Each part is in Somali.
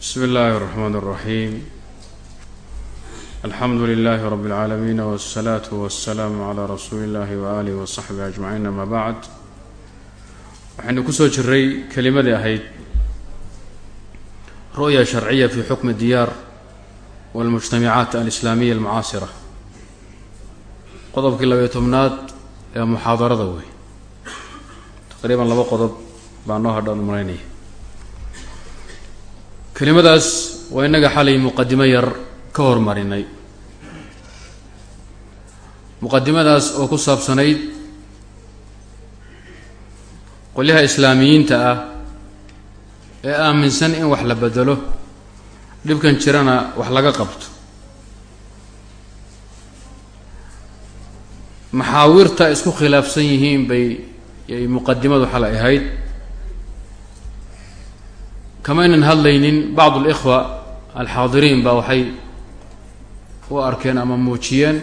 bsmi اllahi الرحmn الرaحيم alxamdu لlh رb العaalمين والslaaة والsلاam عlى rasuuli اllahi وآlih وصaxbih أجmaعiin ama bعd waxaynu kusoo jiray kelimadii ahayd ru'ya sharciya fi xukmi الdiyaar wاlmujtamacaat alislaamiya almucaasira qodobkii labayo tobnaad ee muxaadarada wey taqriiban laba qodob baa noo hadhaan umalaynaya kelimadaas waa innaga xalay muqadimo yar ka hormarinay. Muqadimadaas oo ku saabsanayd qolyaha islaamiyiinta ah ee aaminsan in wax la bedelo dhibkan jirana wax laga qabto. Maxaawirta isku khilaafsan yihiin bay yay muqadimadu xalay ahayd kamaynan hadlaynin bacd alikhwa alxaadiriin baa waxay u arkeen ama muujiyeen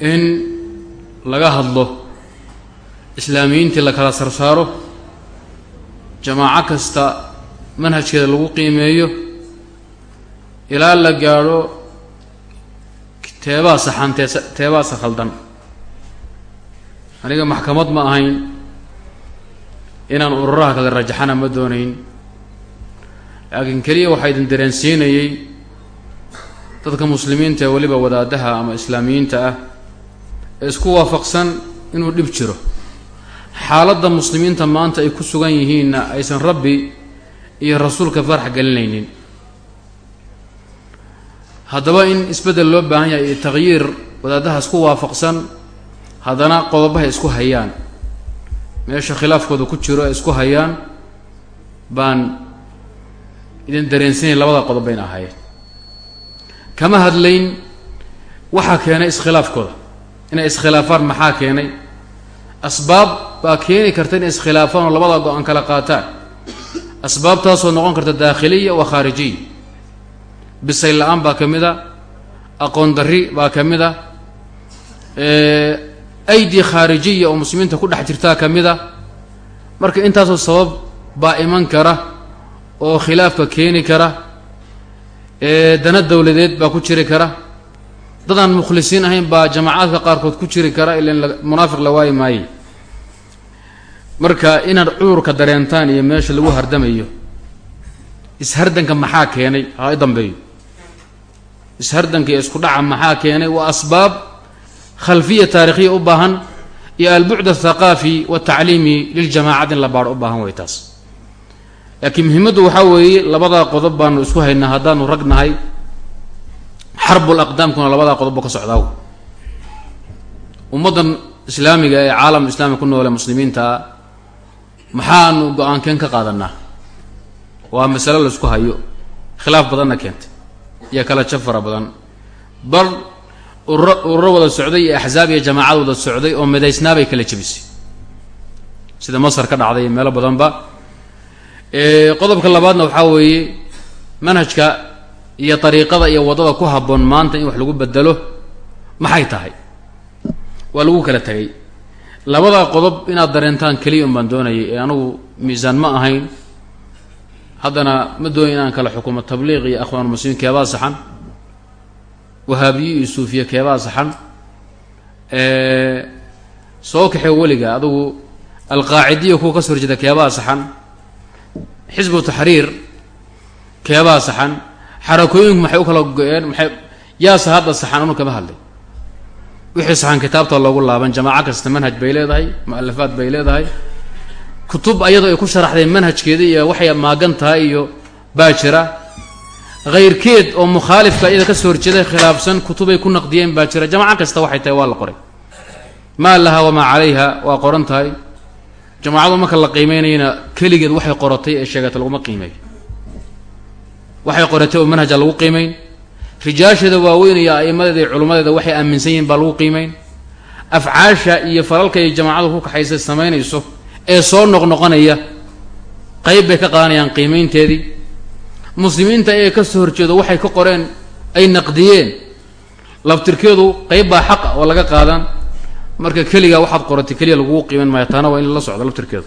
in laga hadlo islaamiyiintii la kala sarsaaro jamaaco kasta manhajkeeda lagu qiimeeyo ilaa la gaadho teebaa saxan tee teebaasa khaldan aniga maxkamad ma ahayn inaan ururaha kale rajaxana ma doonayn. Laakiin keliya waxaa idin dareensiinayey dadka muslimiinta ee weliba wadaadaha ama islaamiyiinta ah ee isku waafaqsan inuu dhib jiro. Xaaladda muslimiinta maanta ay ku sugan yihiinna aysan rabbi iyo rasuulka farax gelinaynin. Haddaba in isbeddel loo baahan yahay iyo takhyiir wadaadaha isku waafaqsan haddana qodobahay isku hayaan meesha khilaafkooda ku jiro ay isku hayaan baan idin dareensinay labada qodob bayna ahaayeen. Kama hadlayn waxaa keenay iskhilaafkooda. Inay iskhilaafaan maxaa keenay? Asbaab baa keeni karta inay iskhilaafaan oo labada go'aan kala qaataan. Asbaabtaasoo noqon karta daakhiliya wa khaarijiya. Bisay la'aan baa ka mid a aqoon darri baa ka mid a aydi khaarijiya oo muslimiinta ku dhex jirtaa ka mid a marka intaasoo sabab baa iman kara oo khilaafka keeni kara dana dowladeed baa ku jiri kara. Dadaan mukhlisiin ahayn baa jamacaadka qaarkood ku jiri kara ilan munaafiq la waayi maaye marka inaad cudurka dareentaan iyo meesha lagu hardamayo ishardanka maxaa keenay? Ha dambeeyo. Ishardanka iyo isku dhaca maxaa keenay? Waa asbaab khalfiya taarikhiya u baahan iyo albucd athaqaafi waltacliimi liljamacad in la baadho u baahan way taas. Laakiin muhiimaddu waxaa weeye labadaa qodob baanu isku haynaa haddaanu rag nahay xarbul labadaa qodobba ka socdaaw. Ummaddan islaamiga ee caalam islaami ku noole muslimiintaa maxaanu go'aankeen ka qaadanaa waa masalo la isku hayo. Khilaaf badanna keentay. Iyo kala jab fara badan. Bal ururo wada socday iyo axzaab iyo jamaacad wada socday oo midaysnaabay kala jebisay. Sida masar ka dhacday meelo badanba. Qodobka labaadna waxaa weeye manhajka iyo dariiqada iyo waddada ku habboon maanta in wax lagu bedelo maxay tahay? Waa lagu kala tegay labadaa qodob inaad dareentaan keliya un baan doonayay ee anugu miisaan ma ahayn. Haddana ma doonay inaan kala xukumo tabliiq iyo akhwaanulmuslimiin keebaa saxan wahaabiyo iyo suufiya keebaa saxan soo kaxee weliga adugu alqaacidiya kuwa ka soo horjeeda keebaa saxan xisbu taxriir keebaa saxan xarakooyinku maxay u kala go-een maxay yaase hadda saxan anu kama hadlay wixii saxan kitaabta loogu laaban jamaaco kasta manhaj bay leedahay mu'alafaad bay leedahay. Kutub ayadoo ay ku sharaxday manhajkeeda iyo waxay maagan tahay iyo baa jira hayrkeed oo mukhaalifka iyada ka soo horjeeday khilaafsan kutubay ku naqdiyeen baa jira jamaaco kasta waxay tahay waa la qoray maa laha wamaa calayha waa qoran tahay jamaacadu marka la qiimeynayana keligeed waxay qoratay ee sheegatay laguma qiimeeyo waxay qoratay oo manhaja lagu qiimeyn rijaasheeda waaweyn iyo a'immadeeda iyo culummadeeda waxay aaminsan yihiin baa lagu qiimeyn afcaasha iyo falalka ay jamaacadu ku kaxaysay samaynayso ee soo noqnoqonaya qayb bay ka qaadanayaan qiimeynteedii muslimiinta ee ka soo horjeedo waxay ka qoreen ay naqdiyeen. Labtirkeedu qayb baa xaqa oo laga qaadan. Marka keligaa waxaad qoratay keliya lagugu qiiman maayo taana waa in la socdo laftirkeedu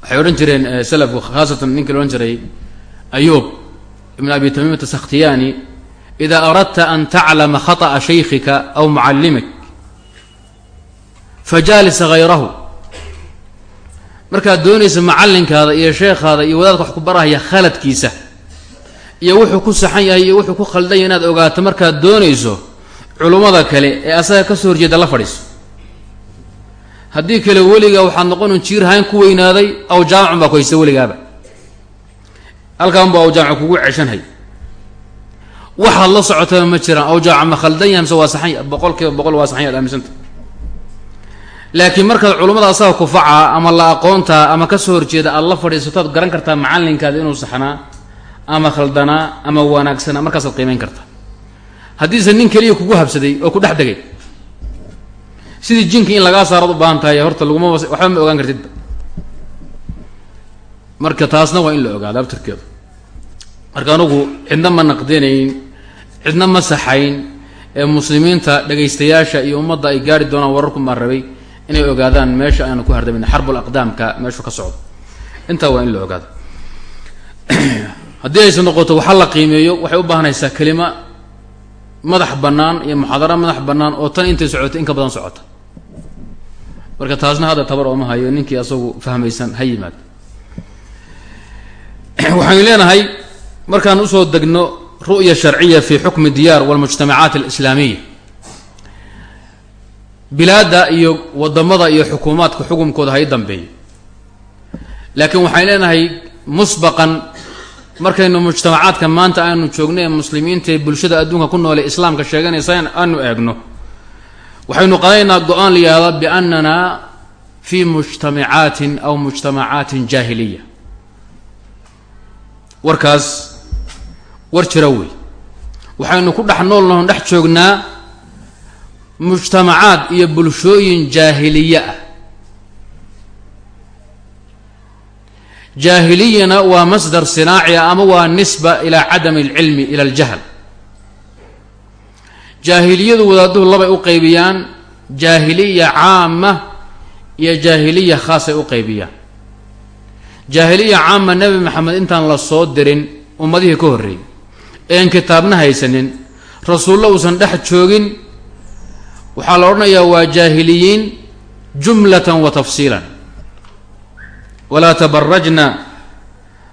waxay odhan jireen salafku khaasatan ninka la odhan jiray ayuub ibn abi tamiimata sakhtiyani ida aradta an taclama khaطأa shaykika aw mucallimik fajaalisa hayrahu markaad doonaysa macallinkaada iyo sheekhaada iyo wadaadka wax ku barahaya khaladkiisa iyo wuxuu ku saxan yahay iyo wuxuu ku khaldan yahay inaad ogaato markaad doonayso culummada kale ee asaga ka soo horjeeda la fadhiiso. Haddii kale weligaa waxaad noqon jiir hayn ku weynaaday aw jaamacun baa ku haysta weligaaba halkaan baa aw jaamac kugu ceshanhay. Waxaad la socotaba ma jiraan aw jaamac ma khaldan yahay mise waa saxan ya boqol kiiba boqol waa saxan ya ad aaminsanta laakiin markaad culummada asaga kufaca ama la aqoontaa ama ka soo horjeeda aad la fadhiisatoad garan kartaa macallinkaada inuu saxnaa ama khaldanaa ama wanaagsanaa markaasaad qiimeyn kartaa. Haddiise nin keliya kugu habsaday oo ku dhex degay sidii jinki in lagaa saaraad u baahan tahay horta laguma waxba ma ogaan kartidba marka taasna waa in la ogaada abtirkeedu. Marka anugu cidna ma naqdinayn cidna ma saxayn ee muslimiinta dhagaystayaasha iyo ummadda ay gaari doonaan wararku maa rabay inay ogaadaan meesha aanu ku hardamin xarbul aqdaamka meeshu ka socdo. Intaa waa in la ogaado. Haddii aysa noqoto waxa la qiimeeyo waxay u baahanaysaa kelima madax bannaan iyo muxaadaro madax bannaan oo tan intay socoto in ka badan socota. Marka taasna hadda tabar ooma hayo ninkii asagu fahmaysan ha yimaad. Waxaynu leenahay markaan u soo degno ru'ya sharciya fi xukmi diyaar walmujtamacaat alislaamiya bilaadda iyo waddamada iyo xukuumaadka xukumkooda hay dambeeyo laakiin waxaan leenahay musbaqan markaynu mujtamacaadka maanta aanu joogno ee muslimiinta bulshada adduunka ku noole islaamka sheeganaysa aanu eegno waxaynu qadaynaa go'aan la yihahda biannana fi mujtamacaatin aw mujtamacaatin jaahiliya. Warkaas war jira wey. Waxaynu ku dhex nool nahon dhex joognaa mujtamacaad iyo bulshooyin jaahiliye ah. Jaahiliyana waa masdar sinaaci ah ama waa nisba ilaa cadami alcilmi ila aljahl. Jaahiliyadu wadaaduhu labay u qaybiyaan jaahiliya caama iyo jaahiliya khaasay u qaybiyaan. Jaahiliya caama nebi maxamed intaan la soo dirin ummadihii ka horreeyey een kitaabna haysanin rasuullo uusan dhex joogin waxaa la odhanayaa waa jaahiliyiin jumlatan wa tafsiilan. Walaa tabarajna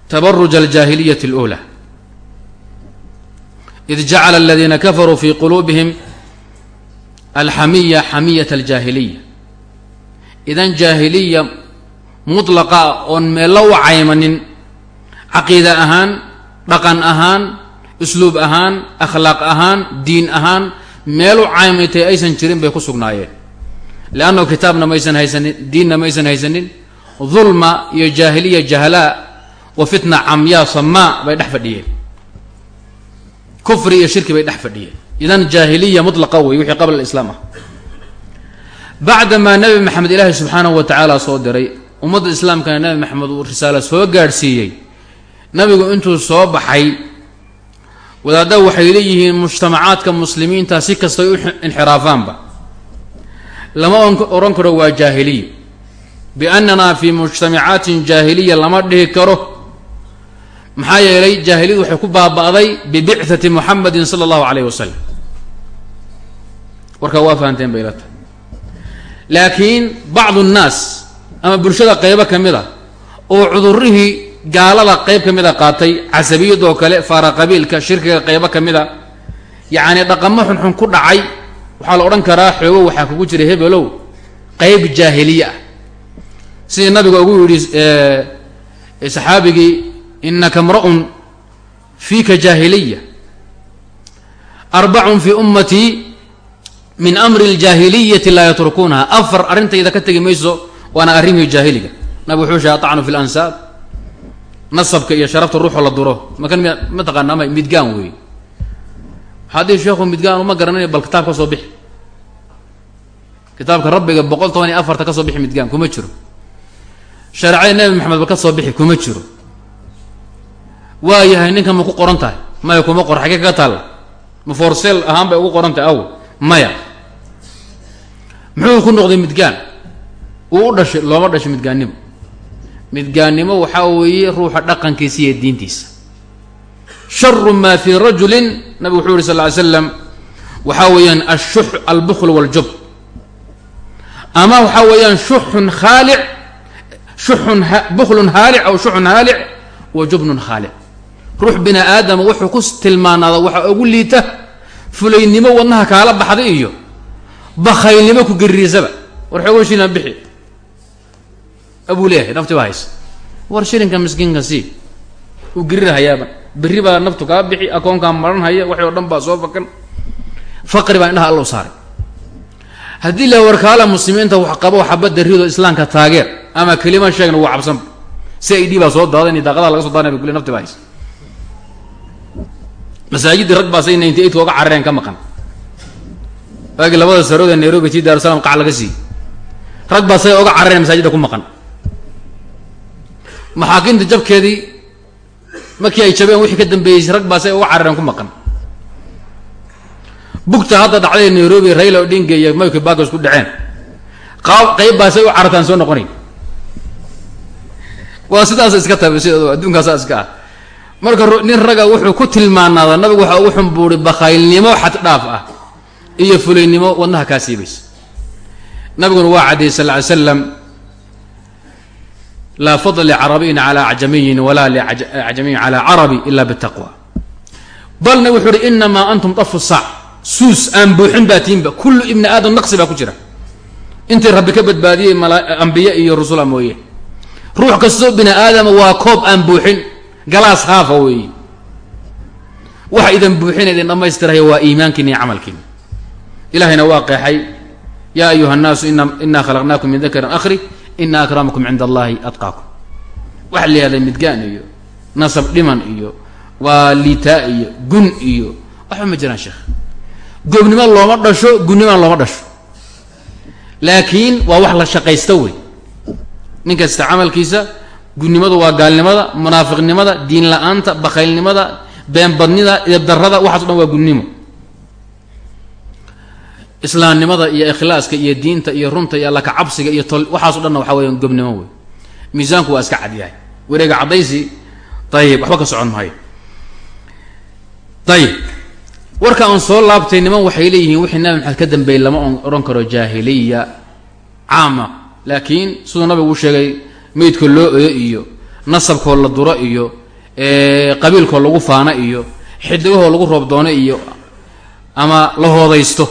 tabaruja aljaahiliyati اlula id jacala aladiina kafaruu fi quluubihim alxamiya xamiyat aljaahiliya idan jaahiliya mutlaqa ah oon meella u caymanin caqiida ahaan dhaqan ahaan usluub ahaan akhlaaq ahaan diin ahaan meel u caymatay aysan jirin bay ku sugnaayeen. Leanno kitaabna maysan haysanin diinna maysan haysanin dulma iyo jaahiliya jahlaa wa fitna camyaa samaa bay dhex fadhiyeen. Kufri iyo shirki bay dhex fadhiyeen. Idan jaahiliya mutlaqa wey wixii qabla alislaam ah. Bacdamaa nebi maxamed ilaahay subxaanahu wa tacaala soo diray ummadda islaamkana nebi maxamed uu risaalo soo gaadhsiiyey. Nabigu intuu soo baxay wadaadda waxay leeyihiin mujtamacaadka muslimiinta si kastay u inxiraafaanba. Lama oran karo waa jaahiliya biannanaa fi mujtamacaatin jaahiliya lama dhihi karo. Maxaa yeelay jaahiliyadu waxay ku baaba'day bibicthati muxamedin sala allahu calayh wasalam warkaa waa fahanteen bay tahay. Laakiin bacdu nnaas ama bulshada qeybo ka mid a oo cudurihii gaalada qeyb ka mid a qaatay casabiyadoo kale faara qabiilka shirkiga qeybo ka mid a yacni dhaqamo xunxun ku dhacay waxaa la odhan karaa xoogo waxaa kugu jira hebelow qeyb jaahiliye ah. Sidii nabiga ugu yidhi saxaabigii inaka mra'un fiika jaahiliya arbacun fi ummatii min amri اljaahiliyati laa yatrukuunaha afar arrintayda ka tegi mayso waana arrimihii jaahiliga. Nabig wuxuu sheegay acnu fi lansaab nasabka iyo sharafta ruuxoo la duro. Makan m mataqaana ama midgaan wey haddii sheekhu midgaan uma garanay bal kitaab ka soo bixi. Kitaabka rabbiga boqol toban iyo afarta ka soo bixi midgaan kuma jiro. Shareecada nebi maxamed ba ka soo bixi kuma jiro. Waa yahay ninkan ma ku qoran tahay? Maya kuma qor xagee kaga taalla? Ma forsel ahaan bay ugu qoran tahay aw maya. Muxuu ku noqday midgaan? Uu u dhashay looma dhashay midgaannimo midgaannimo waxaa weeye ruuxa dhaqankiisa iyo diintiisa. Sharu maa fii rajulin nabigu wuxuu yihi sal ly slam waxaa weeyaan ashux albukl waljub ama waxaa weeyaan shuxun khaalic shuxun buklun haalic aw shuxun haalic wa jubnun khaalic ruux bini aadama wuxuu ku tilmaanaada waxaa ugu liita fulaynimo wadnaha kaala baxday iyo bakaylnimo ku garirisaba war xoogo bixi abuu leeyahay nafti baa war shilinka miskiinka sii. Uu gerirhayaaba berri baa naftu kaa bixi akoonkaa maran haya waxay o dhan baa soo fakan. Faqri baa indhaha alla saaray. Haddii la warkaala muslimiinta wax qabo xabadda rido islaamka taageer ama kelima sheegna waa cabsanba si ay dhii baa soo daadan daaqadaha laga so daanay kule nafti baa haysa. Masaajidii rag baa say eight oga carareen ka maqan. Waagii labada sarood ee nairobi tii daarusalam qac laga siiyey rag baa oga carareen masaajidda ku maqan maxaakiimta jabkeedii markii ay jabeen wixii ka dambeeyeysay rag baa say uga carareen ku maqan. Bugta hadda dhacday nairobi raila odinga iyo mayki bagos ku dhaceen. Qayb baa u carartaan soo noqonayn. Waa sidaas iska tabi sidooda adduunkaasa iska ah. Marka nin raga wuxuu ku tilmaanaada nabigu waxa ugu xumbuuri bakaylnimo xad dhaaf ah iyo fulaynimo wadnaha kaa siibaysa nabiguna waa caddeeyey sal ly slam laa fadla licarabiyin cala acjamiyin walaa liacjamiyin cala carabi ila bitaqwa. Bal nabig wuxu uhi inamaa antum dafu saac suus aan buuxin baa tiinba kullu ibni aadam naqsi baa ku jira. Intii rabbi ka badbaadiyey ambiye iyo rusula mooye. Ruux kastoo bini aadama waa koob aan buuxin galaas haafa weeye. Waxa idin buuxina idin dhammaystiraya waa iimaankiina iyo camalkiina ilahayna waa qeexay yaa ayuha nnaasu inaa khalaqnaakum min dakarin akhri ina akramakum cinda allahi atqaakum. Waxa la yihahday midgaan iyo nasab dhiman iyo waa liitaa iyo gun iyo waxba ma jiraan sheekh. Goobnimo looma dhasho gunnimana looma dhasho. Laakiin waa wax la shaqaysta wey. Nin kasta camalkiisa gunnimadu waa gaalnimada munaafiqnimada diin la'aanta bakaylnimada beenbadnida idabdarada waxaas o dhan waa gunnimo islaamnimada iyo ikhlaaska iyo diinta iyo runta iyo allaka cabsiga iyo tol waxaaso dhanna waxaa weya gobnimo wey miisaanku waa iska cadyahay wareega caddaysi ayib waxba ka socon maayo. Ayib warka aan soo laabtay niman waxay leeyihiin wixii nabi maxamed ka dambeeyey lama odhan karo jaahiliya caama. Laakiin siduu nabigu u sheegay meydkoo loo oyo iyo nasabkoo la duro iyo qabiilkoo lagu faano iyo xidigahoo lagu roob doono iyo ama la hoodaysto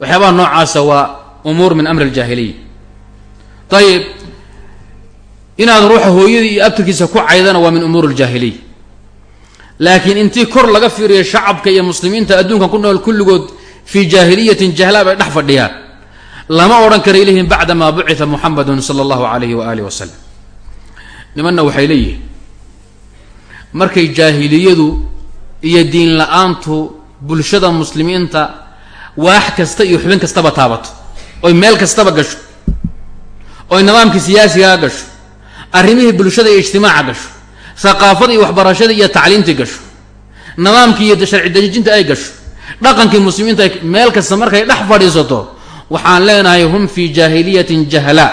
waxyaabaha noocaasa waa umuur min amri aljaahiliya. Ayib inaad ruuxa hooyadii iyo abtirkiisa ku caydana waa min umuur aljaahiliya. Laakiin intii kor laga fiiriyo shacabka iyo muslimiinta adduunkan ku nool kulligood fii jaahiliyatin jahlaa bay dhex fadhiyaan. Lama odhan kara ilayhim bacda maa bucita muxamedun sala allahu alayhi wa alih wasalam nimanna waxay leeyihiin markay jaahiliyadu iyo diin la'aantu bulshada muslimiinta waax kasta iyo xubin kastaba taabato. Oy meel kastaba gasho. Oy nidaamkii siyaasigaa gasho. Arrimihii bulshada iyo ijtimaaca gasho. Haqaafada iyo waxbarashada iyo tacliimtii gasho. Nidaamkii iyo sharci dejinta ay gasho. Dhaqankii muslimiinta ay meel kasta markay dhex fadhiisato waxaan leenahay hum fii jaahiliyatin jahlaa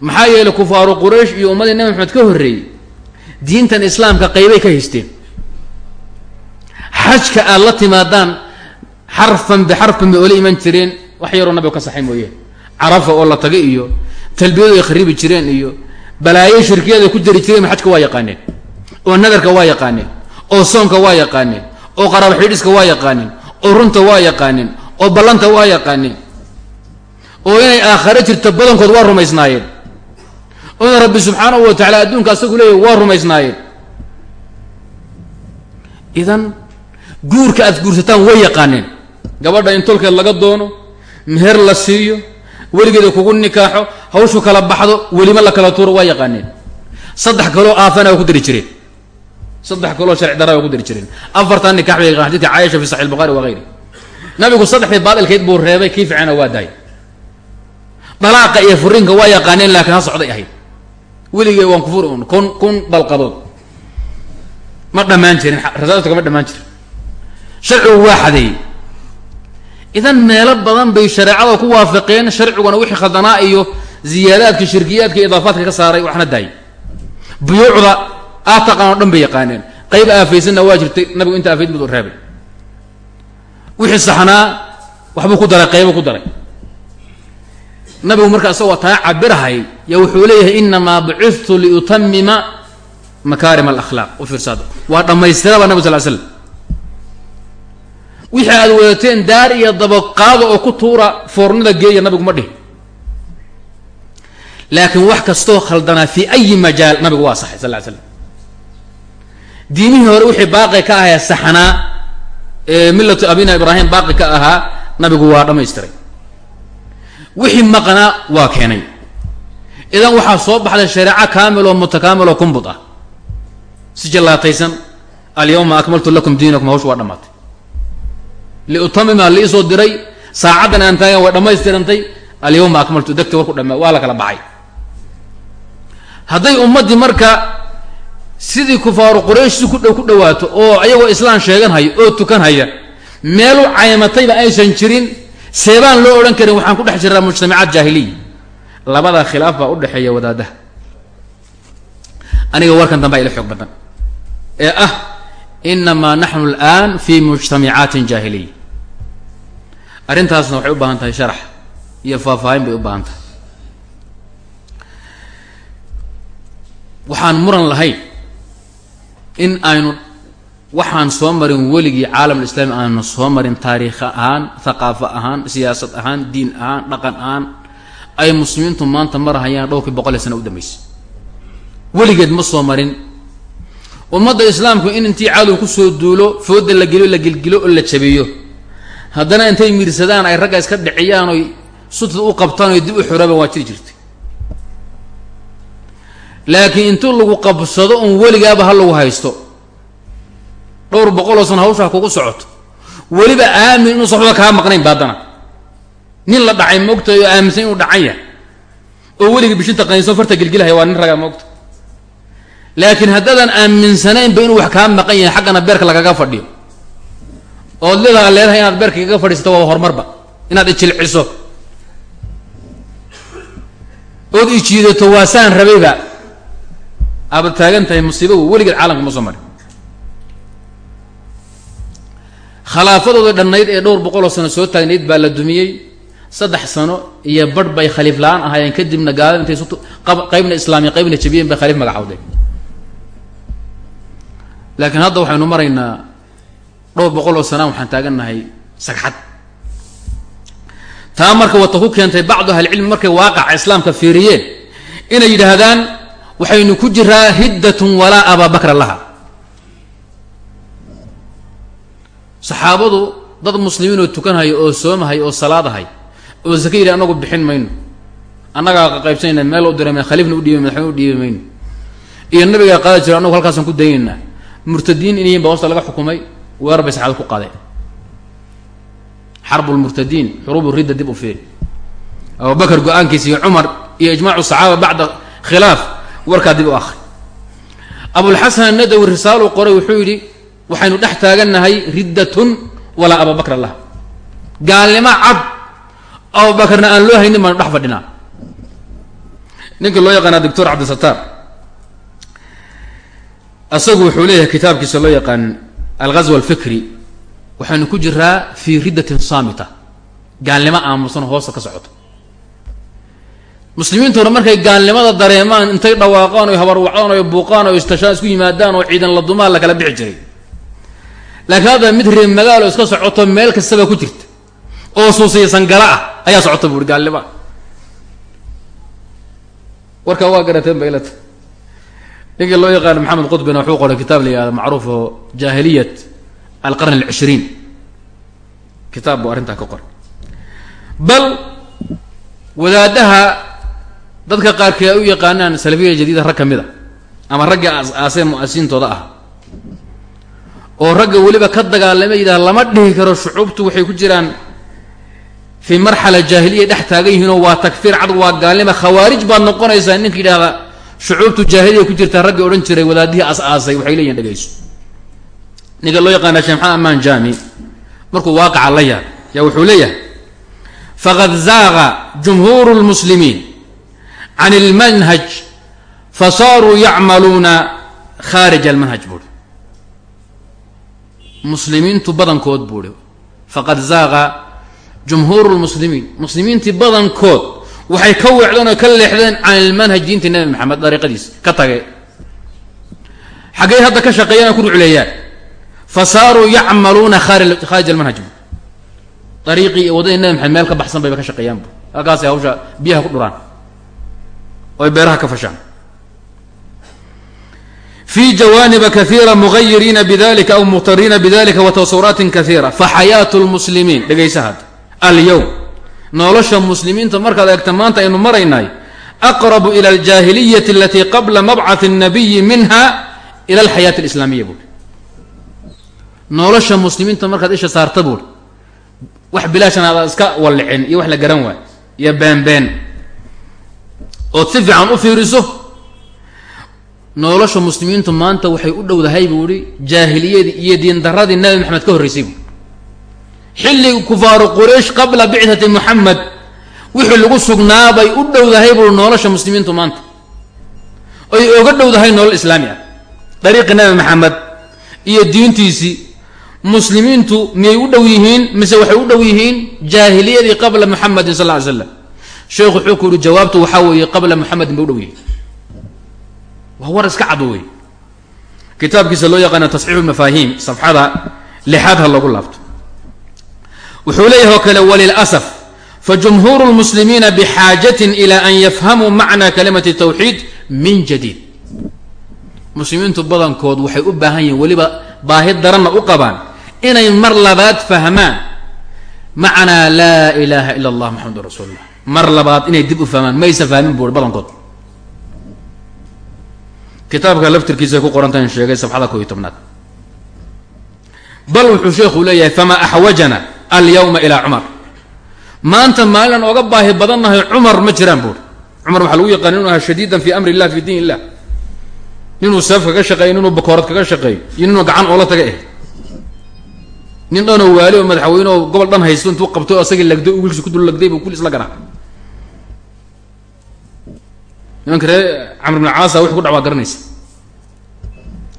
maxaa yeelay kufaaru quraysh iyo ummadii nabi maxamed ka horreeyey diintan islaamka qaybay ka haysteen xajka aad la timaadaan xarfan bixarfan bay oola iman jireen. Wax yaroo nabiga ka saxay mooyee. Carafa oo la taga iyo talbiyadu ay kharibi jireen iyo balaayo shirkiyada ku jari jireen xajka waa yaqaaneen oo nadarka waa yaqaaneen oo soonka waa yaqaaneen oo qaraaba xidhiska waa yaqaaneen oo runta waa yaqaaneen oo ballanta waa yaqaaneen oo inay aakhare jirto badankood waa rumaysnaayeen. Oo in rabbi subxaanahu wa tacala adduunka asagu leeyahy waa rumaysnaayeen. Idan guurka aad guursataan way yaqaaneen. Gabadha in tolkeed laga doono meher la siiyo weligeeda kugu nikaaxo hawshu kala baxdo welima la kala tuuro waa yaqaaneen. Saddex kaloo aafana waa ku dari jireen. Saddex kaloo sharci daraa waa ku dari jireen. Afartan nikax bay yaqaan xadidka caaisha fi saxi lbukhari wa gayri. Nabigu saddexdii baadilkeyd buu reebay kii ficana waa daayay dalaaqa iyo furiinka waa yaqaaneen laakiin ha socday ahayd weligee waan kufuri un kun kun dalqadood. Ma dhammaan jirin rasaadadka kama dhammaan jirin sharcigu waa xadeeyey idan meelo badan bay shareecada ku waafaqeen sharciguna wixii khaldanaa iyo ziyaadaadka shirkiyaadka idaafaadka ka saaray waxna daayay buyuucda aad taqaan o dhan bay yaqaaneen. Qayb aafaysanna waa jirtay nabigu inta aafayd bud reebay. Wixii saxnaa waxbuu ku daray qaybo ku daray. Nabigu markaa isagoo taa cabirahay ya wuxuu leeyahay inamaa bucithtu liutamima makaarim alakhlaaq. U fiirsaada waa dhammaystiraba nabig sal l slam wixii aad wadateen daar iyo dabaqaado oo ku tuura foornada geeya nabigu ma dhihi. Laakiin wax kastoo khaldanaa fi ayi majaal nabigu waa saxay sal l slam diimihii hore wixii baaqi ka ahaa saxnaa ee millatu abina ibraahim baaqi ka ahaa nabigu waa dhammaystiray. Wixii maqnaa waa keenay. Idan waxaa soo baxday shareeco kaamil oo mutakaamil oo kumbud ah. Si jallaataysan alyawma akmaltu lakum diinakum hawsha waa dhamaatay liutamima liisoo diray saacaddan aan taagan way dhammaystirantay alyawma akmaltu degta warku dhama waa la kala baxay hadday ummaddii marka sidii kufaaru quraysh si ku dhow ku dhawaato oo ayagoo islaan sheegan haya oo tukan haya meelu caymatayba aysan jirin seebaan loo odhan karin waxaan ku dhex jiraa mujtamacaad jaahiliya labadaa khilaaf baa udhexeeya wadaadaha aniga warkan dambaa ila xoog badan ee ah inamaa naxnu alaan fi mujtamacaatin jaahiliya arrintaasna waxay u baahan tahay sharax iyo faahfaahin bay u baahan tahay. Waxaan muran lahayn in aynu waxaan soo marin weligii caalam islami aanu soo marin taariikh ahaan thaqaafo ahaan siyaasad ahaan diin ahaan dhaqan ahaan ay muslimiintu maanta marahayaan dhowrkii boqol ee sana u dambeysay weligeed ma soo marin. Ummadda islaamku in intii cadow ku soo duulo fooda la geliyo la gilgilo oo la jabiyo haddana intay miirsadaan ay ragga iska dhiciyaan oy sutda u qabtaan oy dib u xoraaban waa jiri jirtay. Laakiin intuu lagu qabsado un weligaaba ha lagu haysto. Dhowr boqoloo sana hawshaa kugu socoto. Weliba aamin inuusan waxba kaa maqnayn baadana nin la dhacay moogta oo aaminsan inuu dhacan yahay oo weligii bishinta qaynso farta gilgilahaya waa nin ragaa moogta laakiin haddaadan aaminsanaynba inuu wax kaa maqan yahay xaggana beerka lagaga fadhiyo ood leedaha leedahay inaad beerka kaga fadhiisato waa horumarba inaad ijilciso ood ijiidato waa saan rabayba aabad taagan tahay musiiba weligeed caalamka ma soo marin. Khilaafadooda dhannayd ee dhowr boqoloo sano soo taagnayd baa la dumiyey. Saddex sano iyo barh bay khaliif la'aan ahaayeen kadibna gaalada intay sut qaybna islaamiya qaybna jabiyeen bay khaliif magacawdeen laakiin hadda waxaynu maraynaa dhowr boqol oo sanaan waxaan taagannahay sagxad. Taa marka wata ku keentay bacdu ahlicilmi markay waaqaca islaamka fiiriyeen inay yidhaahdaan waxaynu ku jiraa riddatun walaa abaa bakra laha saxaabadu dad muslimiin oo tukanhaya oo soomahay oo salaadahay oo zaka yidhi anagu bixin mayno. Annagaa qaybsanayna meel u diray khaliifna u dhiiba madaxweyne u dhiibi mayno. Iyo nabigaa qaadi jira anagu halkaasaan ku daynaynaa. Murtadiin inayin ba hoosta laga xukumay weerar bay saxaabad ku qaadeen xarbu lmurtadiin xuruubu ridda dib u fiiri abubakar go'aankiisa iyo cumar iyo ijmaacu saxaaba bacda khilaaf warkaa dib u akri abulxasan nadawi risaalu qoray wuxuu yidhi waxaynu dhex taagannahay riddatun walaa ababakra lah. Gaalnimo cad abubakarna aan loo haynin baanu dhex fadhinaa. Ninka loo yaqaanaa doctor cabdisataar isagu wuxuu leeyahay kitaabkiisa loo yaqaan alghazwa alfikri waxaynu ku jiraa fii riddatin saamita gaalnimo aamusan hoosta ka socoto muslimiintuna markay gaalnimada dareemaan intay dhawaaqaan oy habarwacdaan oy buuqaan oo istashaan isku yimaadaan oo ciidan la dumaa la kala bixi jiray laakiin hadda mid reer magaalo iska socoto meel kastaba ku jirta oo suusiysan gala ah ayaa socota buuri gaalnimoa warkaa waa garateen baylata ninkii loo yaqaano maxamed qudbina wuxuu qoray kitaab la yihahda macruuf oo jaahiliyat alqarn alcishriin. Kitaab buu arrintaa ka qoray. Bal wadaadaha dadka qaarkii ay u yaqaanaan salafiya jadiida rag ka mid a ama ragga aasee mu'asisiintooda ah oo ragga weliba ka dagaalama yidhaha lama dhihi karo shucuubtu waxay ku jiraan fii marxala jaahiliya dhex taagan yihiinoo waa takfiir cad waa gaalnima khawaarij baad noqonaysaa. Ninka yidhahda shucuubtu jaahiliya ku jirtaa raggii odhan jiray wadaadihii as-aasay waxay leeyihiin dhegayso ninka loo yaqaana sheekh maxamed amaan jaami markuu waaqaca la yaab yaa wuxuu leeyahay faqad zaaqa jumhuuru lmuslimiin can اlmanhaj fasaaruu yacmaluuna khaarij almanhaj buuhi muslimiintu badankood buuhi faqad zaaqa jumhuur lmuslimiin muslimiintii badankood waxay ka weecdeen oo ka leexdeen can ilmanhaj diinta nebi maxamed dariiqadiisa ka tage xaggey hadda ka shaqeeyaan ku rucleeyaan fa saaruu yacmaluuna khaarij almanhaj. Dariiqii waddadii nebi maxamed meel ka baxsan bayba ka shaqeeyaan bu. Halkaasay hawsha biyaha ku dhuraan. Oy beeraha ka fashaan. Fi jawaaniba kaiira mugayiriina bidalika aw muqtariina bidalika wa tasawuraatin kaiira faxayaatu lmuslimiin dhegaysa hadda alyowm nolosha muslimiinta markaad eegta maanta aynu maraynay aqrabu ila aljaahiliyati alatii qabla mabcath الnabiyi minha ila alxayaati alislaamiya buuri nolosha muslimiinta markaad isha saarta buuri wax bilaashan aad iska wallicin iyo wax la garan waay iyo beenbeen ood si fiican u fiiriso nolosha muslimiintu maanta waxay u dhowdahay buu ihi jaahiliyadii iyo diindaradii nabi maxamed ka horreysay bu xilligii kufaaru quraysh qabla bicdati muxamed wixii lagu sugnaabay u dhowdahay buu nolosha muslimiintu maanta. Oy oga dhowdahay nolol islaami ah. Dariiqi nabi maxamed iyo diintiisii muslimiintu miyay u dhow yihiin mise waxay u dhow yihiin jaahiliyadii qabla muxamedin sal ly slam sheekhu wuxuu ku yihi jawaabtu waxaa weeye qabla muxamedin bay u dhow yihiin. Waa war iska cad wey kitaabkiisa loo yaqaana tasxiixu mafaahiim safxada lixaad ha loogu laabto wuxuu leeyahay oo kale walilasaf fajumhuuru lmuslimiina bixaajatin ila an yafhamuu macna kalimati tawxiid min jadiid. Muslimiintu badankood waxay u baahan yihiin weliba baahi daranna u qabaan inay mar labaad fahmaan macnaa laa ilaaha ila allah maxamedun rasuulullah mar labaad inay dib u fahmaan maysa fahmin buuri badankood. Kitaabka laftirkiisa ku qorantahan sheegay safxada ko iyo tobnaad alyawma ilaa cumar maanta maalinaan oga baahi badannahay cumar ma jiraan buuri cumar waxaa lagu yaqaana inuu ahaa shadiidan fi amri illah fi diin illah ninuu seef kaga shaqeeyo ninuu bakoorad kaga shaqeeyo iyo ninuu gacan oola taga eh. Nin dhanoo waali oo madaxweyne oo gobol dhan haysto intuu qabto o asagii lagday u wiilkiisa ku dul lagday buu kulli isla ganaa nimanka ree camr bn caasa wixu ku dhacwaa garanaysa.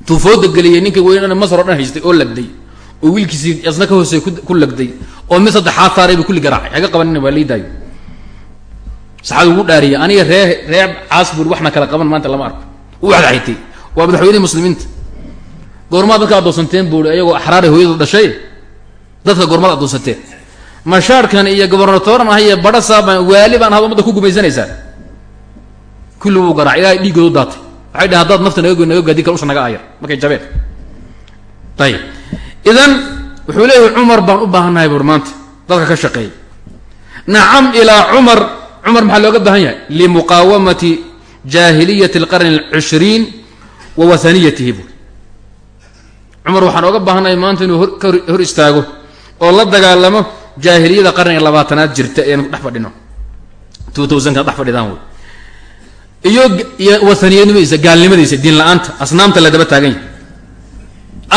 Fooda geliyay ninka weyn masar o dhan haystay oo lagday oo wiilkiisii asna ka hoosey ku lagday oo mid saddexaad saaray bu kulli garaacay haga qabanina waa liidaayo saxaad ugu dhaariyay aniga ree ree caas buuri waxna kala qaban maanta lama arko. U waxdaxaytay waa madaxweynihii muslimiinta. Goormaad dadka addoonsanteen buuri ayagoo axraari hooyadu dhashay dadka goormaad addoonsanteen mashaarkan iyo gobernatoran ah iyo badha saabaan waali baan ahad ummadda ku gumaysanaysaan kulli wuu garaac ilaahay dhiiggoodu daatay. Waxay dhahen hadaad nafta naga naga gaadin kal usha naga aayar. Markay jabeen. Ayib idan wuxuu leeyahay cumar baan u baahannahay buur maanta dadka ka shaqeeya nacam ilaa cumar cumar maxaa looga baahan yahay? Limuqaawamati jaahiliyati alqarni alcishriin wa wahaniyatihi buur cumar waxaan ooga baahannahay maanta inuu hor istaago oo la dagaalamo jaahiliyada qarniga labaatanaad jirta eanu dhex fadhino. Two dhex fadhidaan wey iyo iyo wahaniyadnimadiisa gaalnimadiisa diin la'aanta asnaamta la daba taagan yahay